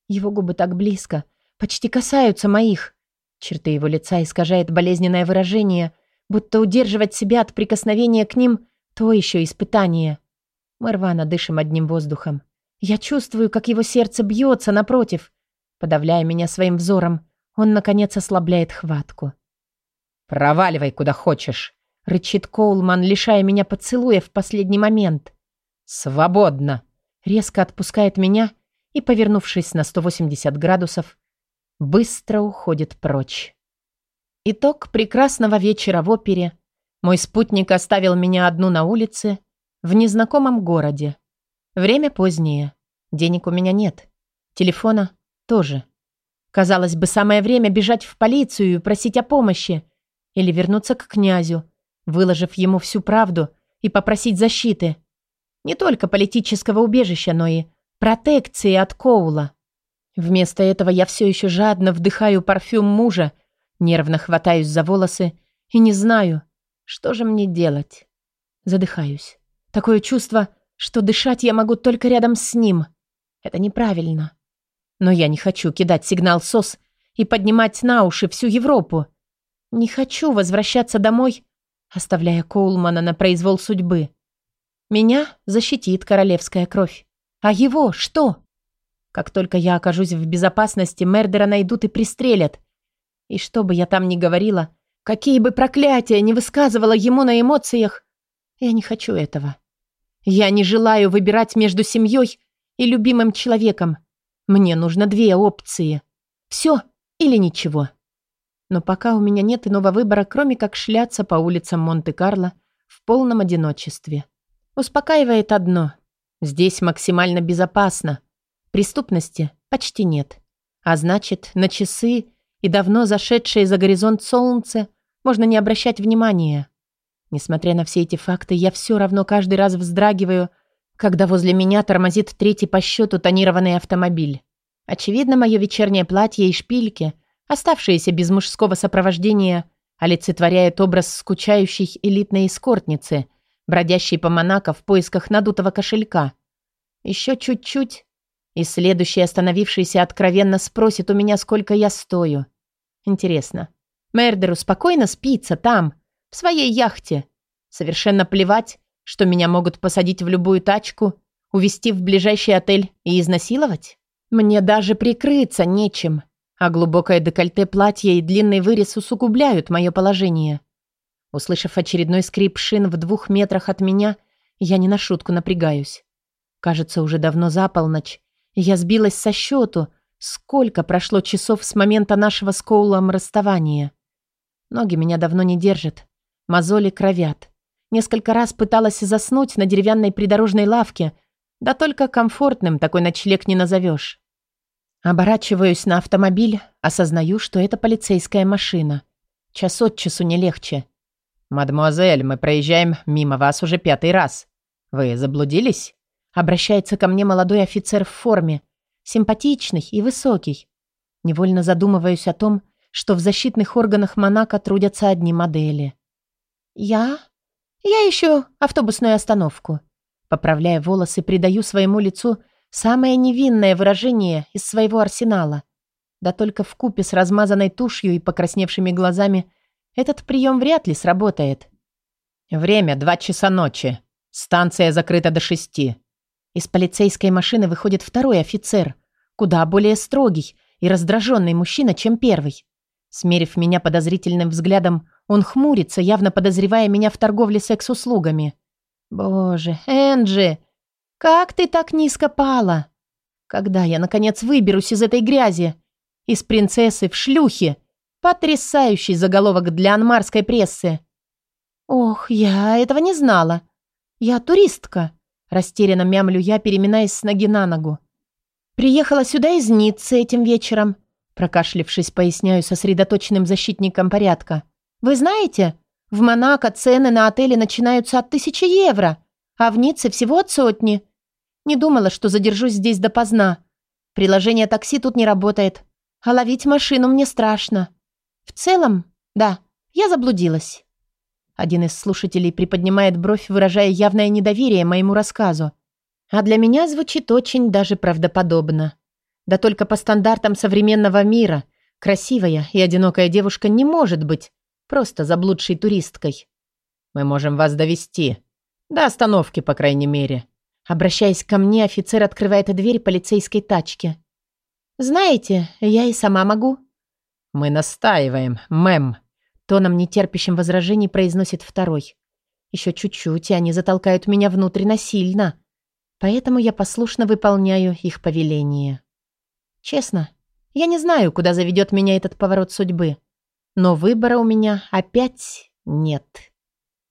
Его губы так близко, почти касаются моих. Черты его лица искажает болезненное выражение, будто удерживать себя от прикосновения к ним — то еще испытание. Мы рвано дышим одним воздухом. Я чувствую, как его сердце бьется напротив. Подавляя меня своим взором, он, наконец, ослабляет хватку. «Проваливай куда хочешь», — рычит Коулман, лишая меня поцелуя в последний момент. «Свободно!» Резко отпускает меня и, повернувшись на 180 градусов, быстро уходит прочь. Итог прекрасного вечера в опере. Мой спутник оставил меня одну на улице, в незнакомом городе. Время позднее. Денег у меня нет. Телефона тоже. Казалось бы, самое время бежать в полицию и просить о помощи. Или вернуться к князю, выложив ему всю правду и попросить защиты. Не только политического убежища, но и протекции от Коула. Вместо этого я все еще жадно вдыхаю парфюм мужа, нервно хватаюсь за волосы и не знаю, что же мне делать. Задыхаюсь. Такое чувство, что дышать я могу только рядом с ним. Это неправильно. Но я не хочу кидать сигнал СОС и поднимать на уши всю Европу. Не хочу возвращаться домой, оставляя Коулмана на произвол судьбы. Меня защитит королевская кровь. А его что? Как только я окажусь в безопасности, Мердера найдут и пристрелят. И что бы я там ни говорила, какие бы проклятия не высказывала ему на эмоциях, я не хочу этого. Я не желаю выбирать между семьей и любимым человеком. Мне нужно две опции. Все или ничего. Но пока у меня нет иного выбора, кроме как шляться по улицам Монте-Карло в полном одиночестве. Успокаивает одно. Здесь максимально безопасно. Преступности почти нет. А значит, на часы и давно зашедшее за горизонт солнце можно не обращать внимания. Несмотря на все эти факты, я все равно каждый раз вздрагиваю, когда возле меня тормозит третий по счету тонированный автомобиль. Очевидно, мое вечернее платье и шпильки, оставшиеся без мужского сопровождения, олицетворяют образ скучающей элитной эскортницы – бродящий по Монако в поисках надутого кошелька. Еще чуть-чуть, и следующий остановившийся откровенно спросит у меня, сколько я стою. Интересно, Мердеру спокойно спится там, в своей яхте. Совершенно плевать, что меня могут посадить в любую тачку, увезти в ближайший отель и изнасиловать? Мне даже прикрыться нечем, а глубокое декольте платья и длинный вырез усугубляют мое положение. Услышав очередной скрип шин в двух метрах от меня, я не на шутку напрягаюсь. Кажется, уже давно за полночь. Я сбилась со счету, сколько прошло часов с момента нашего с Коулом расставания. Ноги меня давно не держат. Мозоли кровят. Несколько раз пыталась заснуть на деревянной придорожной лавке, да только комфортным такой ночлег не назовешь. Оборачиваюсь на автомобиль, осознаю, что это полицейская машина. Час от часу не легче. «Мадемуазель, мы проезжаем мимо вас уже пятый раз. Вы заблудились?» Обращается ко мне молодой офицер в форме. Симпатичный и высокий. Невольно задумываюсь о том, что в защитных органах Монако трудятся одни модели. «Я? Я ищу автобусную остановку». Поправляя волосы, придаю своему лицу самое невинное выражение из своего арсенала. Да только в купе с размазанной тушью и покрасневшими глазами этот прием вряд ли сработает. «Время два часа ночи. Станция закрыта до шести». Из полицейской машины выходит второй офицер, куда более строгий и раздраженный мужчина, чем первый. Смерив меня подозрительным взглядом, он хмурится, явно подозревая меня в торговле секс-услугами. «Боже, Энджи, как ты так низко пала? Когда я, наконец, выберусь из этой грязи? Из принцессы в шлюхи? Потрясающий заголовок для анмарской прессы!» «Ох, я этого не знала. Я туристка», — растерянно мямлю я, переминаясь с ноги на ногу. «Приехала сюда из Ниццы этим вечером», — прокашлившись, поясняю сосредоточенным защитником порядка. «Вы знаете, в Монако цены на отели начинаются от тысячи евро, а в Ницце всего от сотни. Не думала, что задержусь здесь допоздна. Приложение такси тут не работает, а ловить машину мне страшно. В целом, да, я заблудилась». Один из слушателей приподнимает бровь, выражая явное недоверие моему рассказу. А для меня звучит очень даже правдоподобно. Да только по стандартам современного мира красивая и одинокая девушка не может быть просто заблудшей туристкой. Мы можем вас довести До остановки, по крайней мере. Обращаясь ко мне, офицер открывает дверь полицейской тачки. «Знаете, я и сама могу». «Мы настаиваем, мэм», Тоном, нетерпящим возражений, произносит второй. Еще чуть-чуть, и они затолкают меня внутрь насильно. Поэтому я послушно выполняю их повеление. Честно, я не знаю, куда заведет меня этот поворот судьбы. Но выбора у меня опять нет.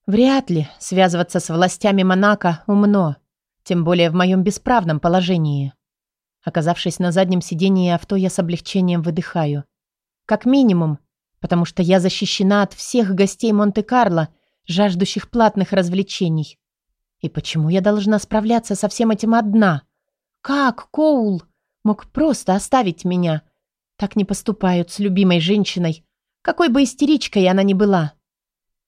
Вряд ли связываться с властями Монако умно, тем более в моем бесправном положении. Оказавшись на заднем сидении авто, я с облегчением выдыхаю. Как минимум, потому что я защищена от всех гостей Монте-Карло, жаждущих платных развлечений. И почему я должна справляться со всем этим одна? Как Коул мог просто оставить меня? Так не поступают с любимой женщиной, какой бы истеричкой она ни была.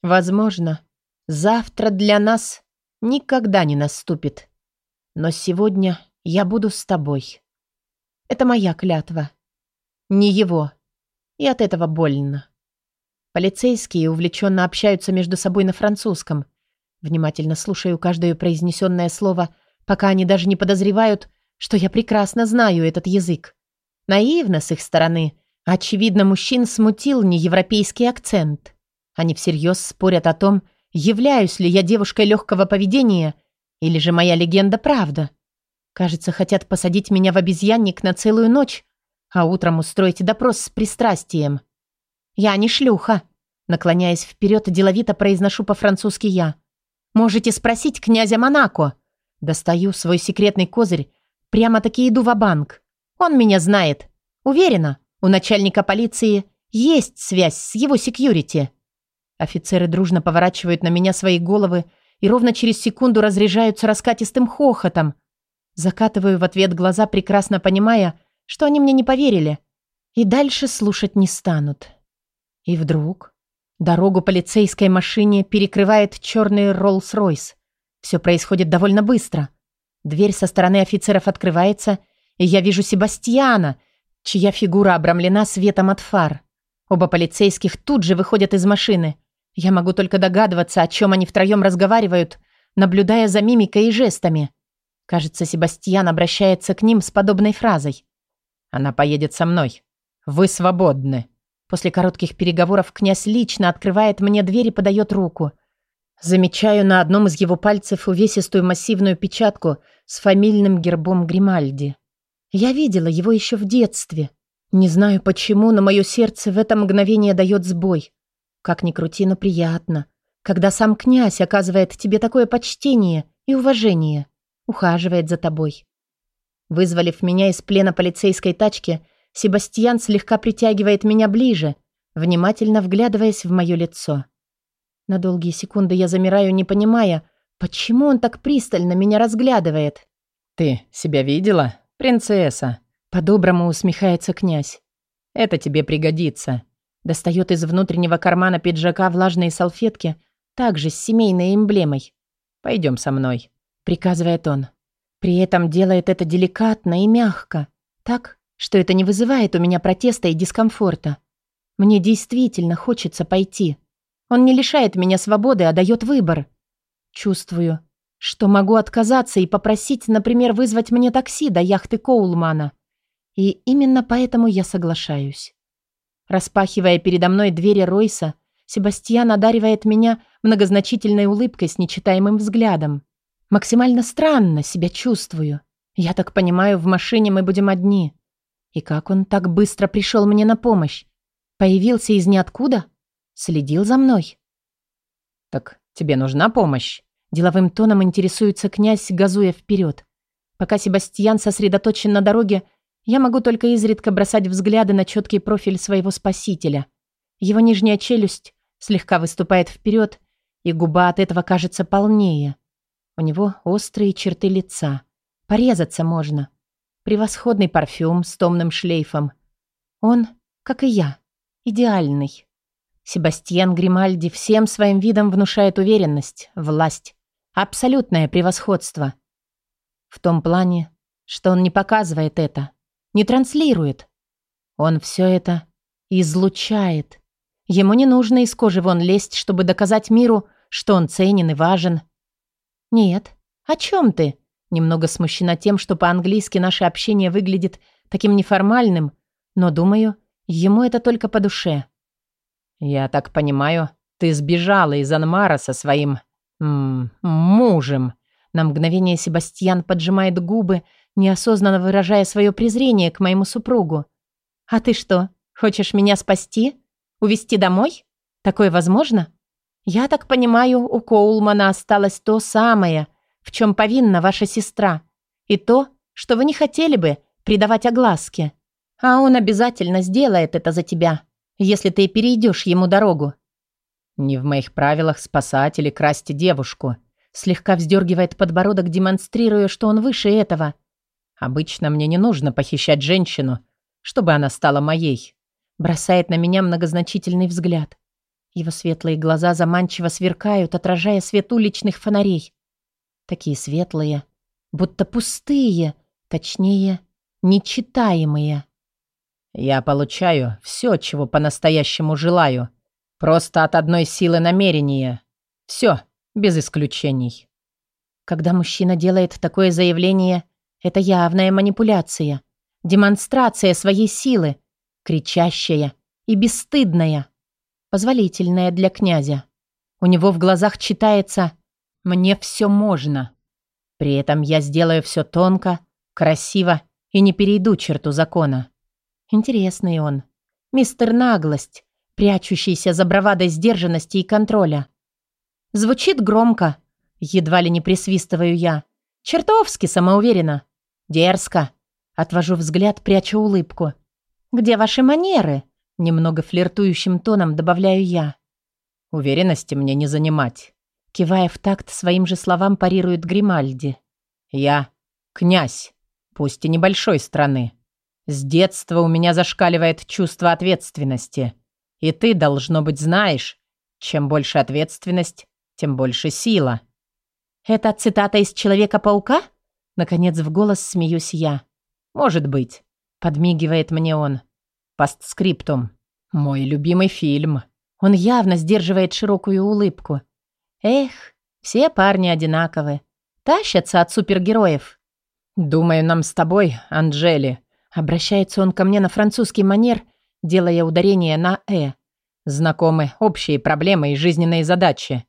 Возможно, завтра для нас никогда не наступит. Но сегодня я буду с тобой. Это моя клятва. Не его. И от этого больно. Полицейские увлеченно общаются между собой на французском. Внимательно слушаю каждое произнесенное слово, пока они даже не подозревают, что я прекрасно знаю этот язык. Наивно с их стороны. Очевидно, мужчин смутил неевропейский акцент. Они всерьез спорят о том, являюсь ли я девушкой легкого поведения, или же моя легенда правда. Кажется, хотят посадить меня в обезьянник на целую ночь, а утром устроить допрос с пристрастием. «Я не шлюха», — наклоняясь вперед, деловито произношу по-французски я. «Можете спросить князя Монако». Достаю свой секретный козырь, прямо-таки иду в банк Он меня знает. Уверена, у начальника полиции есть связь с его секьюрити. Офицеры дружно поворачивают на меня свои головы и ровно через секунду разряжаются раскатистым хохотом. Закатываю в ответ глаза, прекрасно понимая, что они мне не поверили. И дальше слушать не станут. И вдруг дорогу полицейской машине перекрывает черный Роллс-Ройс. Все происходит довольно быстро. Дверь со стороны офицеров открывается, и я вижу Себастьяна, чья фигура обрамлена светом от фар. Оба полицейских тут же выходят из машины. Я могу только догадываться, о чем они втроем разговаривают, наблюдая за мимикой и жестами. Кажется, Себастьян обращается к ним с подобной фразой. Она поедет со мной. Вы свободны. После коротких переговоров князь лично открывает мне дверь и подает руку. Замечаю на одном из его пальцев увесистую массивную печатку с фамильным гербом Гримальди. Я видела его еще в детстве. Не знаю почему, но мое сердце в это мгновение дает сбой. Как ни крути, но приятно. Когда сам князь оказывает тебе такое почтение и уважение, ухаживает за тобой. Вызволив меня из плена полицейской тачки, Себастьян слегка притягивает меня ближе, внимательно вглядываясь в мое лицо. На долгие секунды я замираю, не понимая, почему он так пристально меня разглядывает. «Ты себя видела, принцесса?» По-доброму усмехается князь. «Это тебе пригодится. Достает из внутреннего кармана пиджака влажные салфетки, также с семейной эмблемой. «Пойдем со мной», — приказывает он. При этом делает это деликатно и мягко, так, что это не вызывает у меня протеста и дискомфорта. Мне действительно хочется пойти. Он не лишает меня свободы, а дает выбор. Чувствую, что могу отказаться и попросить, например, вызвать мне такси до яхты Коулмана. И именно поэтому я соглашаюсь. Распахивая передо мной двери Ройса, Себастьян одаривает меня многозначительной улыбкой с нечитаемым взглядом. Максимально странно себя чувствую. Я так понимаю, в машине мы будем одни. И как он так быстро пришел мне на помощь? Появился из ниоткуда? Следил за мной? Так тебе нужна помощь? Деловым тоном интересуется князь, газуя вперед. Пока Себастьян сосредоточен на дороге, я могу только изредка бросать взгляды на четкий профиль своего спасителя. Его нижняя челюсть слегка выступает вперед, и губа от этого кажется полнее. У него острые черты лица. Порезаться можно. Превосходный парфюм с томным шлейфом. Он, как и я, идеальный. Себастьян Гримальди всем своим видом внушает уверенность, власть. Абсолютное превосходство. В том плане, что он не показывает это, не транслирует. Он все это излучает. Ему не нужно из кожи вон лезть, чтобы доказать миру, что он ценен и важен. «Нет, о чем ты?» Немного смущена тем, что по-английски наше общение выглядит таким неформальным, но, думаю, ему это только по душе. «Я так понимаю, ты сбежала из Анмара со своим мужем. На мгновение Себастьян поджимает губы, неосознанно выражая свое презрение к моему супругу. «А ты что, хочешь меня спасти? Увести домой? Такое возможно? Я так понимаю, у Коулмана осталось то самое, в чем повинна ваша сестра, и то, что вы не хотели бы придавать огласке. А он обязательно сделает это за тебя, если ты перейдешь ему дорогу. «Не в моих правилах спасать или красть девушку», слегка вздергивает подбородок, демонстрируя, что он выше этого. «Обычно мне не нужно похищать женщину, чтобы она стала моей». Бросает на меня многозначительный взгляд. Его светлые глаза заманчиво сверкают, отражая свет уличных фонарей. Такие светлые, будто пустые, точнее, нечитаемые. «Я получаю все, чего по-настоящему желаю», Просто от одной силы намерения. Все, без исключений. Когда мужчина делает такое заявление, это явная манипуляция, демонстрация своей силы, кричащая и бесстыдная, позволительная для князя. У него в глазах читается «мне все можно». При этом я сделаю все тонко, красиво и не перейду черту закона. Интересный он. Мистер Наглость, прячущийся за бравадой сдержанности и контроля. Звучит громко, едва ли не присвистываю я. Чертовски самоуверенно. Дерзко. Отвожу взгляд, прячу улыбку. «Где ваши манеры?» Немного флиртующим тоном добавляю я. «Уверенности мне не занимать». Кивая в такт своим же словам, парирует Гримальди. «Я князь, пусть и небольшой страны. С детства у меня зашкаливает чувство ответственности. И ты, должно быть, знаешь, чем больше ответственность, тем больше сила. Это цитата из Человека-паука? Наконец в голос смеюсь я. Может быть, подмигивает мне он. Постскриптум. Мой любимый фильм. Он явно сдерживает широкую улыбку. Эх, все парни одинаковы. Тащатся от супергероев. Думаю, нам с тобой, Анжели. Обращается он ко мне на французский манер делая ударение на «э». Знакомы общие проблемы и жизненные задачи.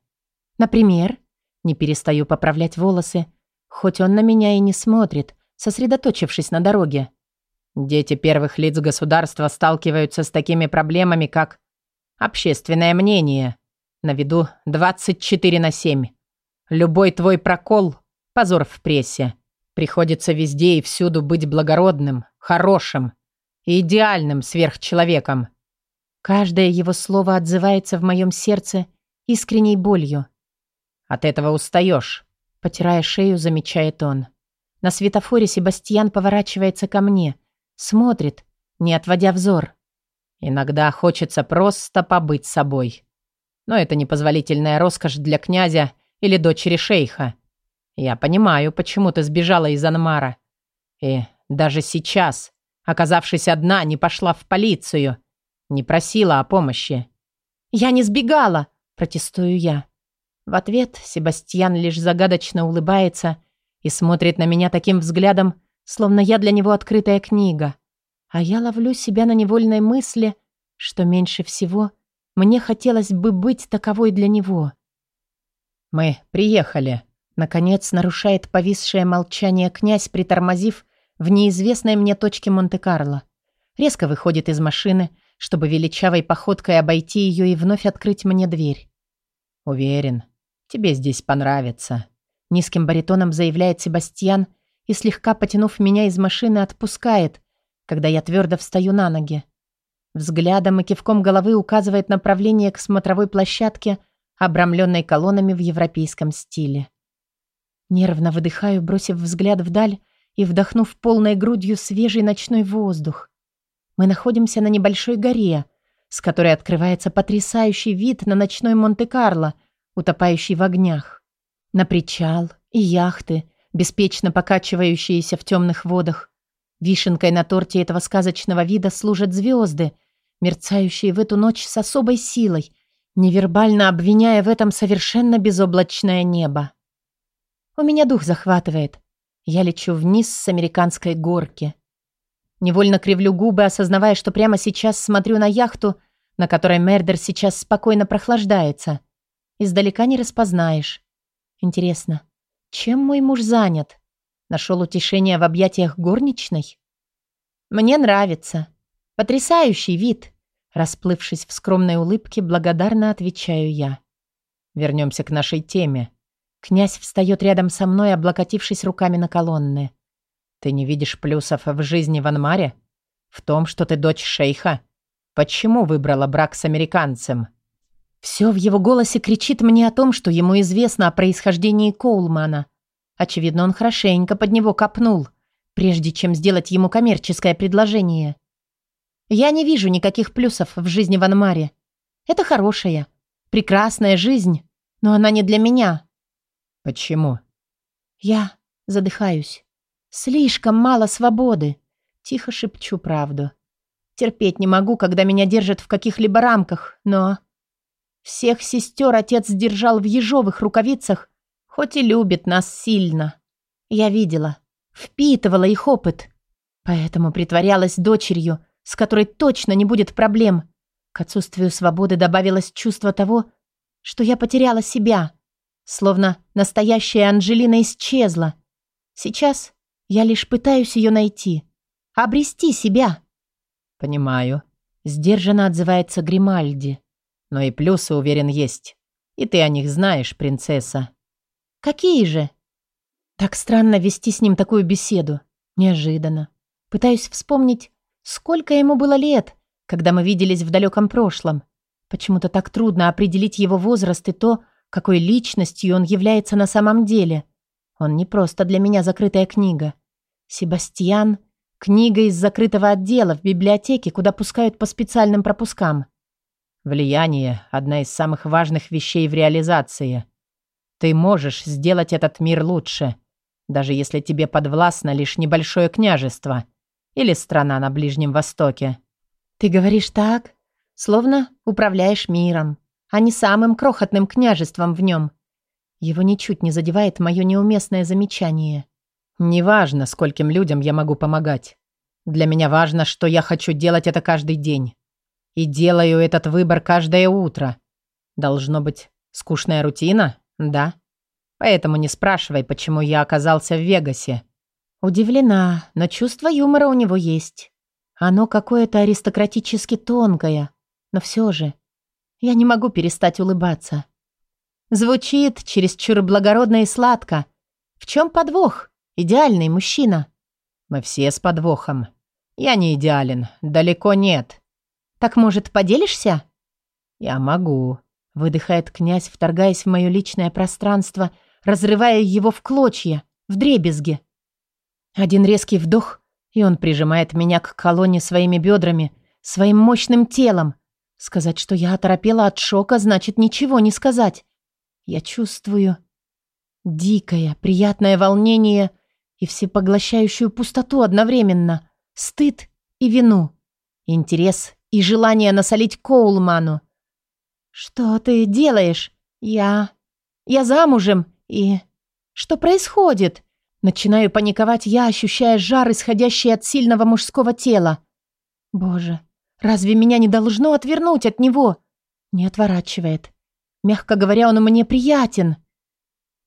Например, не перестаю поправлять волосы, хоть он на меня и не смотрит, сосредоточившись на дороге. Дети первых лиц государства сталкиваются с такими проблемами, как общественное мнение. На виду 24 на 7. Любой твой прокол – позор в прессе. Приходится везде и всюду быть благородным, хорошим, идеальным сверхчеловеком. Каждое его слово отзывается в моем сердце искренней болью. От этого устаешь, потирая шею, замечает он. На светофоре Себастьян поворачивается ко мне, смотрит, не отводя взор. Иногда хочется просто побыть собой. Но это непозволительная роскошь для князя или дочери шейха. Я понимаю, почему ты сбежала из Анмара. И даже сейчас, оказавшись одна, не пошла в полицию, не просила о помощи. «Я не сбегала!» – протестую я. В ответ Себастьян лишь загадочно улыбается и смотрит на меня таким взглядом, словно я для него открытая книга. А я ловлю себя на невольной мысли, что меньше всего мне хотелось бы быть таковой для него. «Мы приехали», — наконец нарушает повисшее молчание князь, притормозив в неизвестной мне точке Монте-Карло. Резко выходит из машины, чтобы величавой походкой обойти ее и вновь открыть мне дверь. «Уверен, тебе здесь понравится», — низким баритоном заявляет Себастьян и, слегка потянув меня из машины, отпускает, когда я твердо встаю на ноги. Взглядом и кивком головы указывает направление к смотровой площадке, обрамленной колоннами в европейском стиле. Нервно выдыхаю, бросив взгляд вдаль и вдохнув полной грудью свежий ночной воздух. Мы находимся на небольшой горе, с которой открывается потрясающий вид на ночной Монте-Карло, утопающий в огнях. На причал и яхты, беспечно покачивающиеся в темных водах. Вишенкой на торте этого сказочного вида служат звезды, мерцающие в эту ночь с особой силой, невербально обвиняя в этом совершенно безоблачное небо. У меня дух захватывает. Я лечу вниз с американской горки. Невольно кривлю губы, осознавая, что прямо сейчас смотрю на яхту, на которой Мердер сейчас спокойно прохлаждается. Издалека не распознаешь. Интересно, чем мой муж занят? Нашел утешение в объятиях горничной? Мне нравится. Потрясающий вид. Расплывшись в скромной улыбке, благодарно отвечаю я. Вернемся к нашей теме. Князь встает рядом со мной, облокотившись руками на колонны. Ты не видишь плюсов в жизни в Анмаре? В том, что ты дочь шейха? Почему выбрала брак с американцем? Все в его голосе кричит мне о том, что ему известно о происхождении Коулмана. Очевидно, он хорошенько под него копнул, прежде чем сделать ему коммерческое предложение. Я не вижу никаких плюсов в жизни в Анмаре. Это хорошая, прекрасная жизнь, но она не для меня. Почему? Я задыхаюсь. Слишком мало свободы. Тихо шепчу правду. Терпеть не могу, когда меня держат в каких-либо рамках, но... Всех сестер отец держал в ежовых рукавицах, хоть и любит нас сильно. Я видела, впитывала их опыт, поэтому притворялась дочерью, с которой точно не будет проблем. К отсутствию свободы добавилось чувство того, что я потеряла себя, Словно настоящая Анжелина исчезла. Сейчас я лишь пытаюсь ее найти. Обрести себя. Понимаю. Сдержанно отзывается Гримальди. Но и плюсы, уверен, есть. И ты о них знаешь, принцесса. Какие же? Так странно вести с ним такую беседу. Неожиданно. Пытаюсь вспомнить, сколько ему было лет, когда мы виделись в далеком прошлом. Почему-то так трудно определить его возраст и то, какой личностью он является на самом деле. Он не просто для меня закрытая книга. Себастьян — книга из закрытого отдела в библиотеке, куда пускают по специальным пропускам. Влияние — одна из самых важных вещей в реализации. Ты можешь сделать этот мир лучше, даже если тебе подвластно лишь небольшое княжество или страна на Ближнем Востоке. Ты говоришь так, словно управляешь миром а не самым крохотным княжеством в нем. Его ничуть не задевает мое неуместное замечание. Неважно, скольким людям я могу помогать. Для меня важно, что я хочу делать это каждый день. И делаю этот выбор каждое утро. Должно быть, скучная рутина, да? Поэтому не спрашивай, почему я оказался в Вегасе. Удивлена, но чувство юмора у него есть. Оно какое-то аристократически тонкое, но все же я не могу перестать улыбаться. Звучит чересчур благородно и сладко. В чем подвох? Идеальный мужчина. Мы все с подвохом. Я не идеален, далеко нет. Так, может, поделишься? Я могу. Выдыхает князь, вторгаясь в мое личное пространство, разрывая его в клочья, в дребезги. Один резкий вдох, и он прижимает меня к колонне своими бедрами, своим мощным телом. Сказать, что я оторопела от шока, значит ничего не сказать. Я чувствую дикое, приятное волнение и всепоглощающую пустоту одновременно, стыд и вину, интерес и желание насолить Коулману. «Что ты делаешь? Я... я замужем, и... что происходит?» Начинаю паниковать я, ощущая жар, исходящий от сильного мужского тела. «Боже, разве меня не должно отвернуть от него?» Не отворачивает. Мягко говоря, он мне приятен.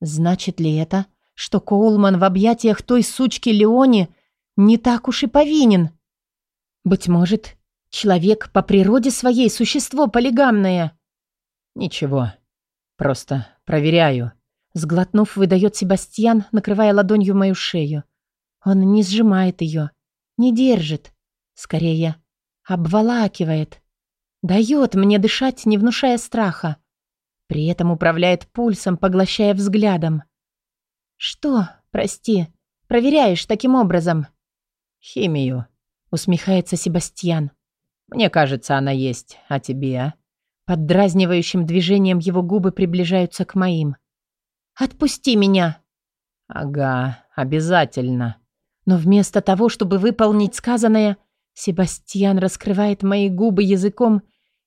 Значит ли это, что Коулман в объятиях той сучки Леони не так уж и повинен? Быть может, человек по природе своей существо полигамное. Ничего, просто проверяю. Сглотнув, выдает Себастьян, накрывая ладонью мою шею. Он не сжимает ее, не держит. Скорее, обволакивает. Дает мне дышать, не внушая страха. При этом управляет пульсом, поглощая взглядом. «Что, прости, проверяешь таким образом?» «Химию», — усмехается Себастьян. «Мне кажется, она есть. А тебе?» а?» Поддразнивающим движением его губы приближаются к моим. «Отпусти меня!» «Ага, обязательно». Но вместо того, чтобы выполнить сказанное, Себастьян раскрывает мои губы языком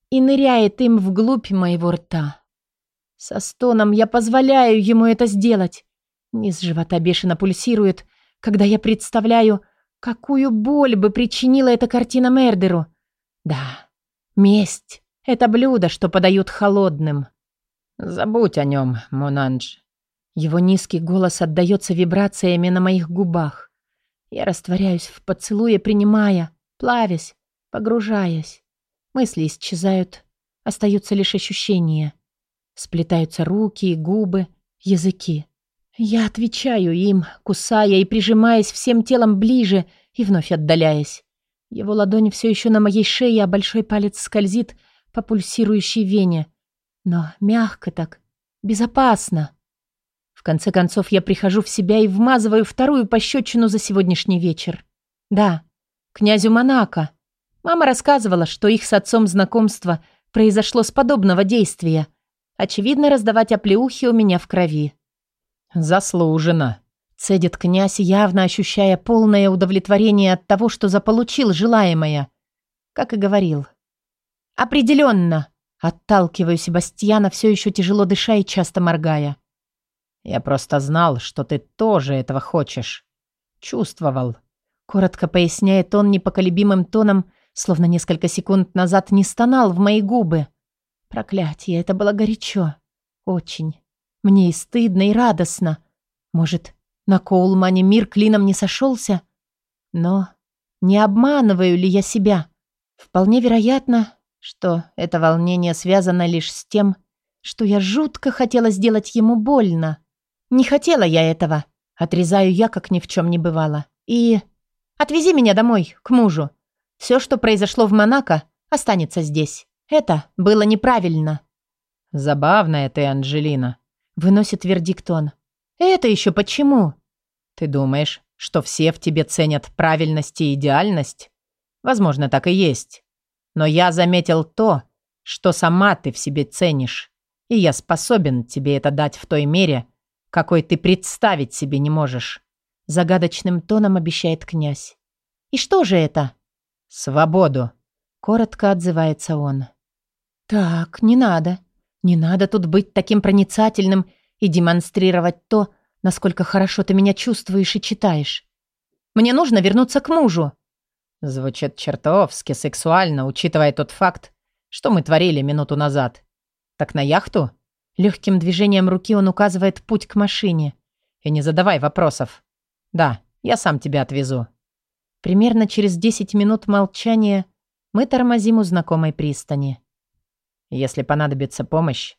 и ныряет им вглубь моего рта. Со стоном я позволяю ему это сделать. Низ живота бешено пульсирует, когда я представляю, какую боль бы причинила эта картина Мердеру. Да, месть — это блюдо, что подают холодным. «Забудь о нем, Монанж». Его низкий голос отдается вибрациями на моих губах. Я растворяюсь в поцелуе, принимая, плавясь, погружаясь. Мысли исчезают, остаются лишь ощущения. Сплетаются руки и губы, языки. Я отвечаю им, кусая и прижимаясь всем телом ближе и вновь отдаляясь. Его ладонь все еще на моей шее, а большой палец скользит по пульсирующей вене. Но мягко так, безопасно. В конце концов, я прихожу в себя и вмазываю вторую пощечину за сегодняшний вечер. Да, князю Монако. Мама рассказывала, что их с отцом знакомство произошло с подобного действия — Очевидно, раздавать оплеухи у меня в крови. «Заслуженно», — цедит князь, явно ощущая полное удовлетворение от того, что заполучил желаемое. Как и говорил. «Определенно», — отталкиваю Себастьяна, все еще тяжело дыша и часто моргая. «Я просто знал, что ты тоже этого хочешь. Чувствовал». Коротко поясняет он непоколебимым тоном, словно несколько секунд назад не стонал в мои губы. Проклятие, это было горячо. Очень. Мне и стыдно, и радостно. Может, на Коулмане мир клином не сошелся? Но не обманываю ли я себя? Вполне вероятно, что это волнение связано лишь с тем, что я жутко хотела сделать ему больно. Не хотела я этого. Отрезаю я, как ни в чем не бывало. И... Отвези меня домой, к мужу. Все, что произошло в Монако, останется здесь. Это было неправильно. Забавная ты, Анжелина. Выносит вердикт он. Это еще почему? Ты думаешь, что все в тебе ценят правильность и идеальность? Возможно, так и есть. Но я заметил то, что сама ты в себе ценишь. И я способен тебе это дать в той мере, какой ты представить себе не можешь. Загадочным тоном обещает князь. И что же это? Свободу. Коротко отзывается он. «Так, не надо. Не надо тут быть таким проницательным и демонстрировать то, насколько хорошо ты меня чувствуешь и читаешь. Мне нужно вернуться к мужу». Звучит чертовски сексуально, учитывая тот факт, что мы творили минуту назад. Так на яхту? Легким движением руки он указывает путь к машине. И не задавай вопросов. Да, я сам тебя отвезу. Примерно через 10 минут молчания мы тормозим у знакомой пристани. Если понадобится помощь,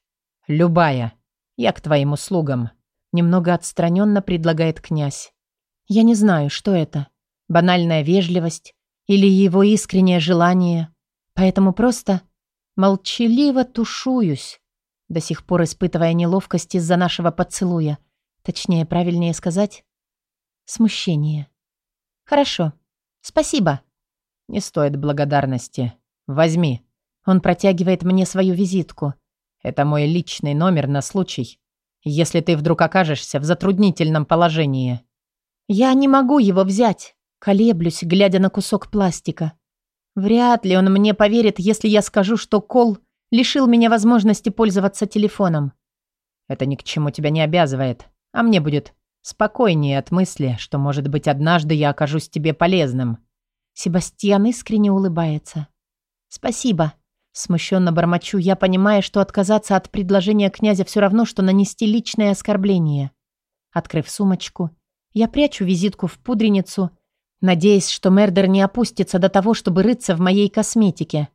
любая, я к твоим услугам. Немного отстраненно предлагает князь. Я не знаю, что это. Банальная вежливость или его искреннее желание. Поэтому просто молчаливо тушуюсь, до сих пор испытывая неловкость из-за нашего поцелуя. Точнее, правильнее сказать, смущение. Хорошо. Спасибо. Не стоит благодарности. Возьми. Он протягивает мне свою визитку. Это мой личный номер на случай, если ты вдруг окажешься в затруднительном положении. Я не могу его взять. Колеблюсь, глядя на кусок пластика. Вряд ли он мне поверит, если я скажу, что Кол лишил меня возможности пользоваться телефоном. Это ни к чему тебя не обязывает, а мне будет спокойнее от мысли, что, может быть, однажды я окажусь тебе полезным. Себастьян искренне улыбается. «Спасибо». Смущенно бормочу, я понимая, что отказаться от предложения князя все равно, что нанести личное оскорбление. Открыв сумочку, я прячу визитку в пудреницу, надеясь, что Мердер не опустится до того, чтобы рыться в моей косметике.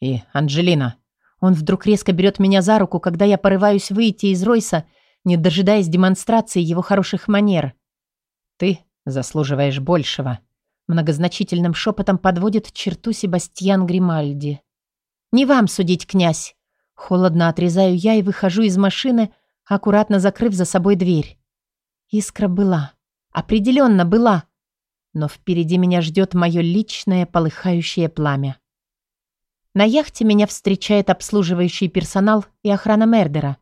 «И, Анджелина...» Он вдруг резко берет меня за руку, когда я порываюсь выйти из Ройса, не дожидаясь демонстрации его хороших манер. «Ты заслуживаешь большего», Многозначительным шепотом подводит черту Себастьян Гримальди. «Не вам судить, князь!» Холодно отрезаю я и выхожу из машины, аккуратно закрыв за собой дверь. Искра была. Определенно была. Но впереди меня ждет мое личное полыхающее пламя. На яхте меня встречает обслуживающий персонал и охрана Мердера.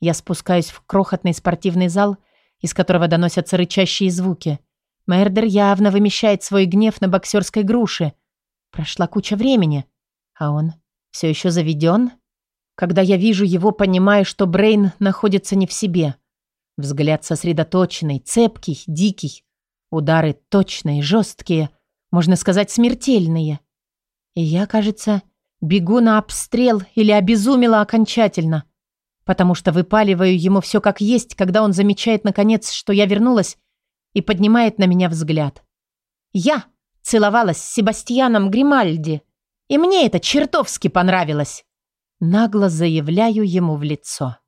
Я спускаюсь в крохотный спортивный зал, из которого доносятся рычащие звуки. Мердер явно вымещает свой гнев на боксерской груше. Прошла куча времени, а он все еще заведен. Когда я вижу его, понимаю, что Брейн находится не в себе. Взгляд сосредоточенный, цепкий, дикий. Удары точные, жесткие, можно сказать, смертельные. И я, кажется, бегу на обстрел или обезумела окончательно, потому что выпаливаю ему все как есть, когда он замечает, наконец, что я вернулась и поднимает на меня взгляд. Я целовалась с Себастьяном Гримальди, и мне это чертовски понравилось. Нагло заявляю ему в лицо.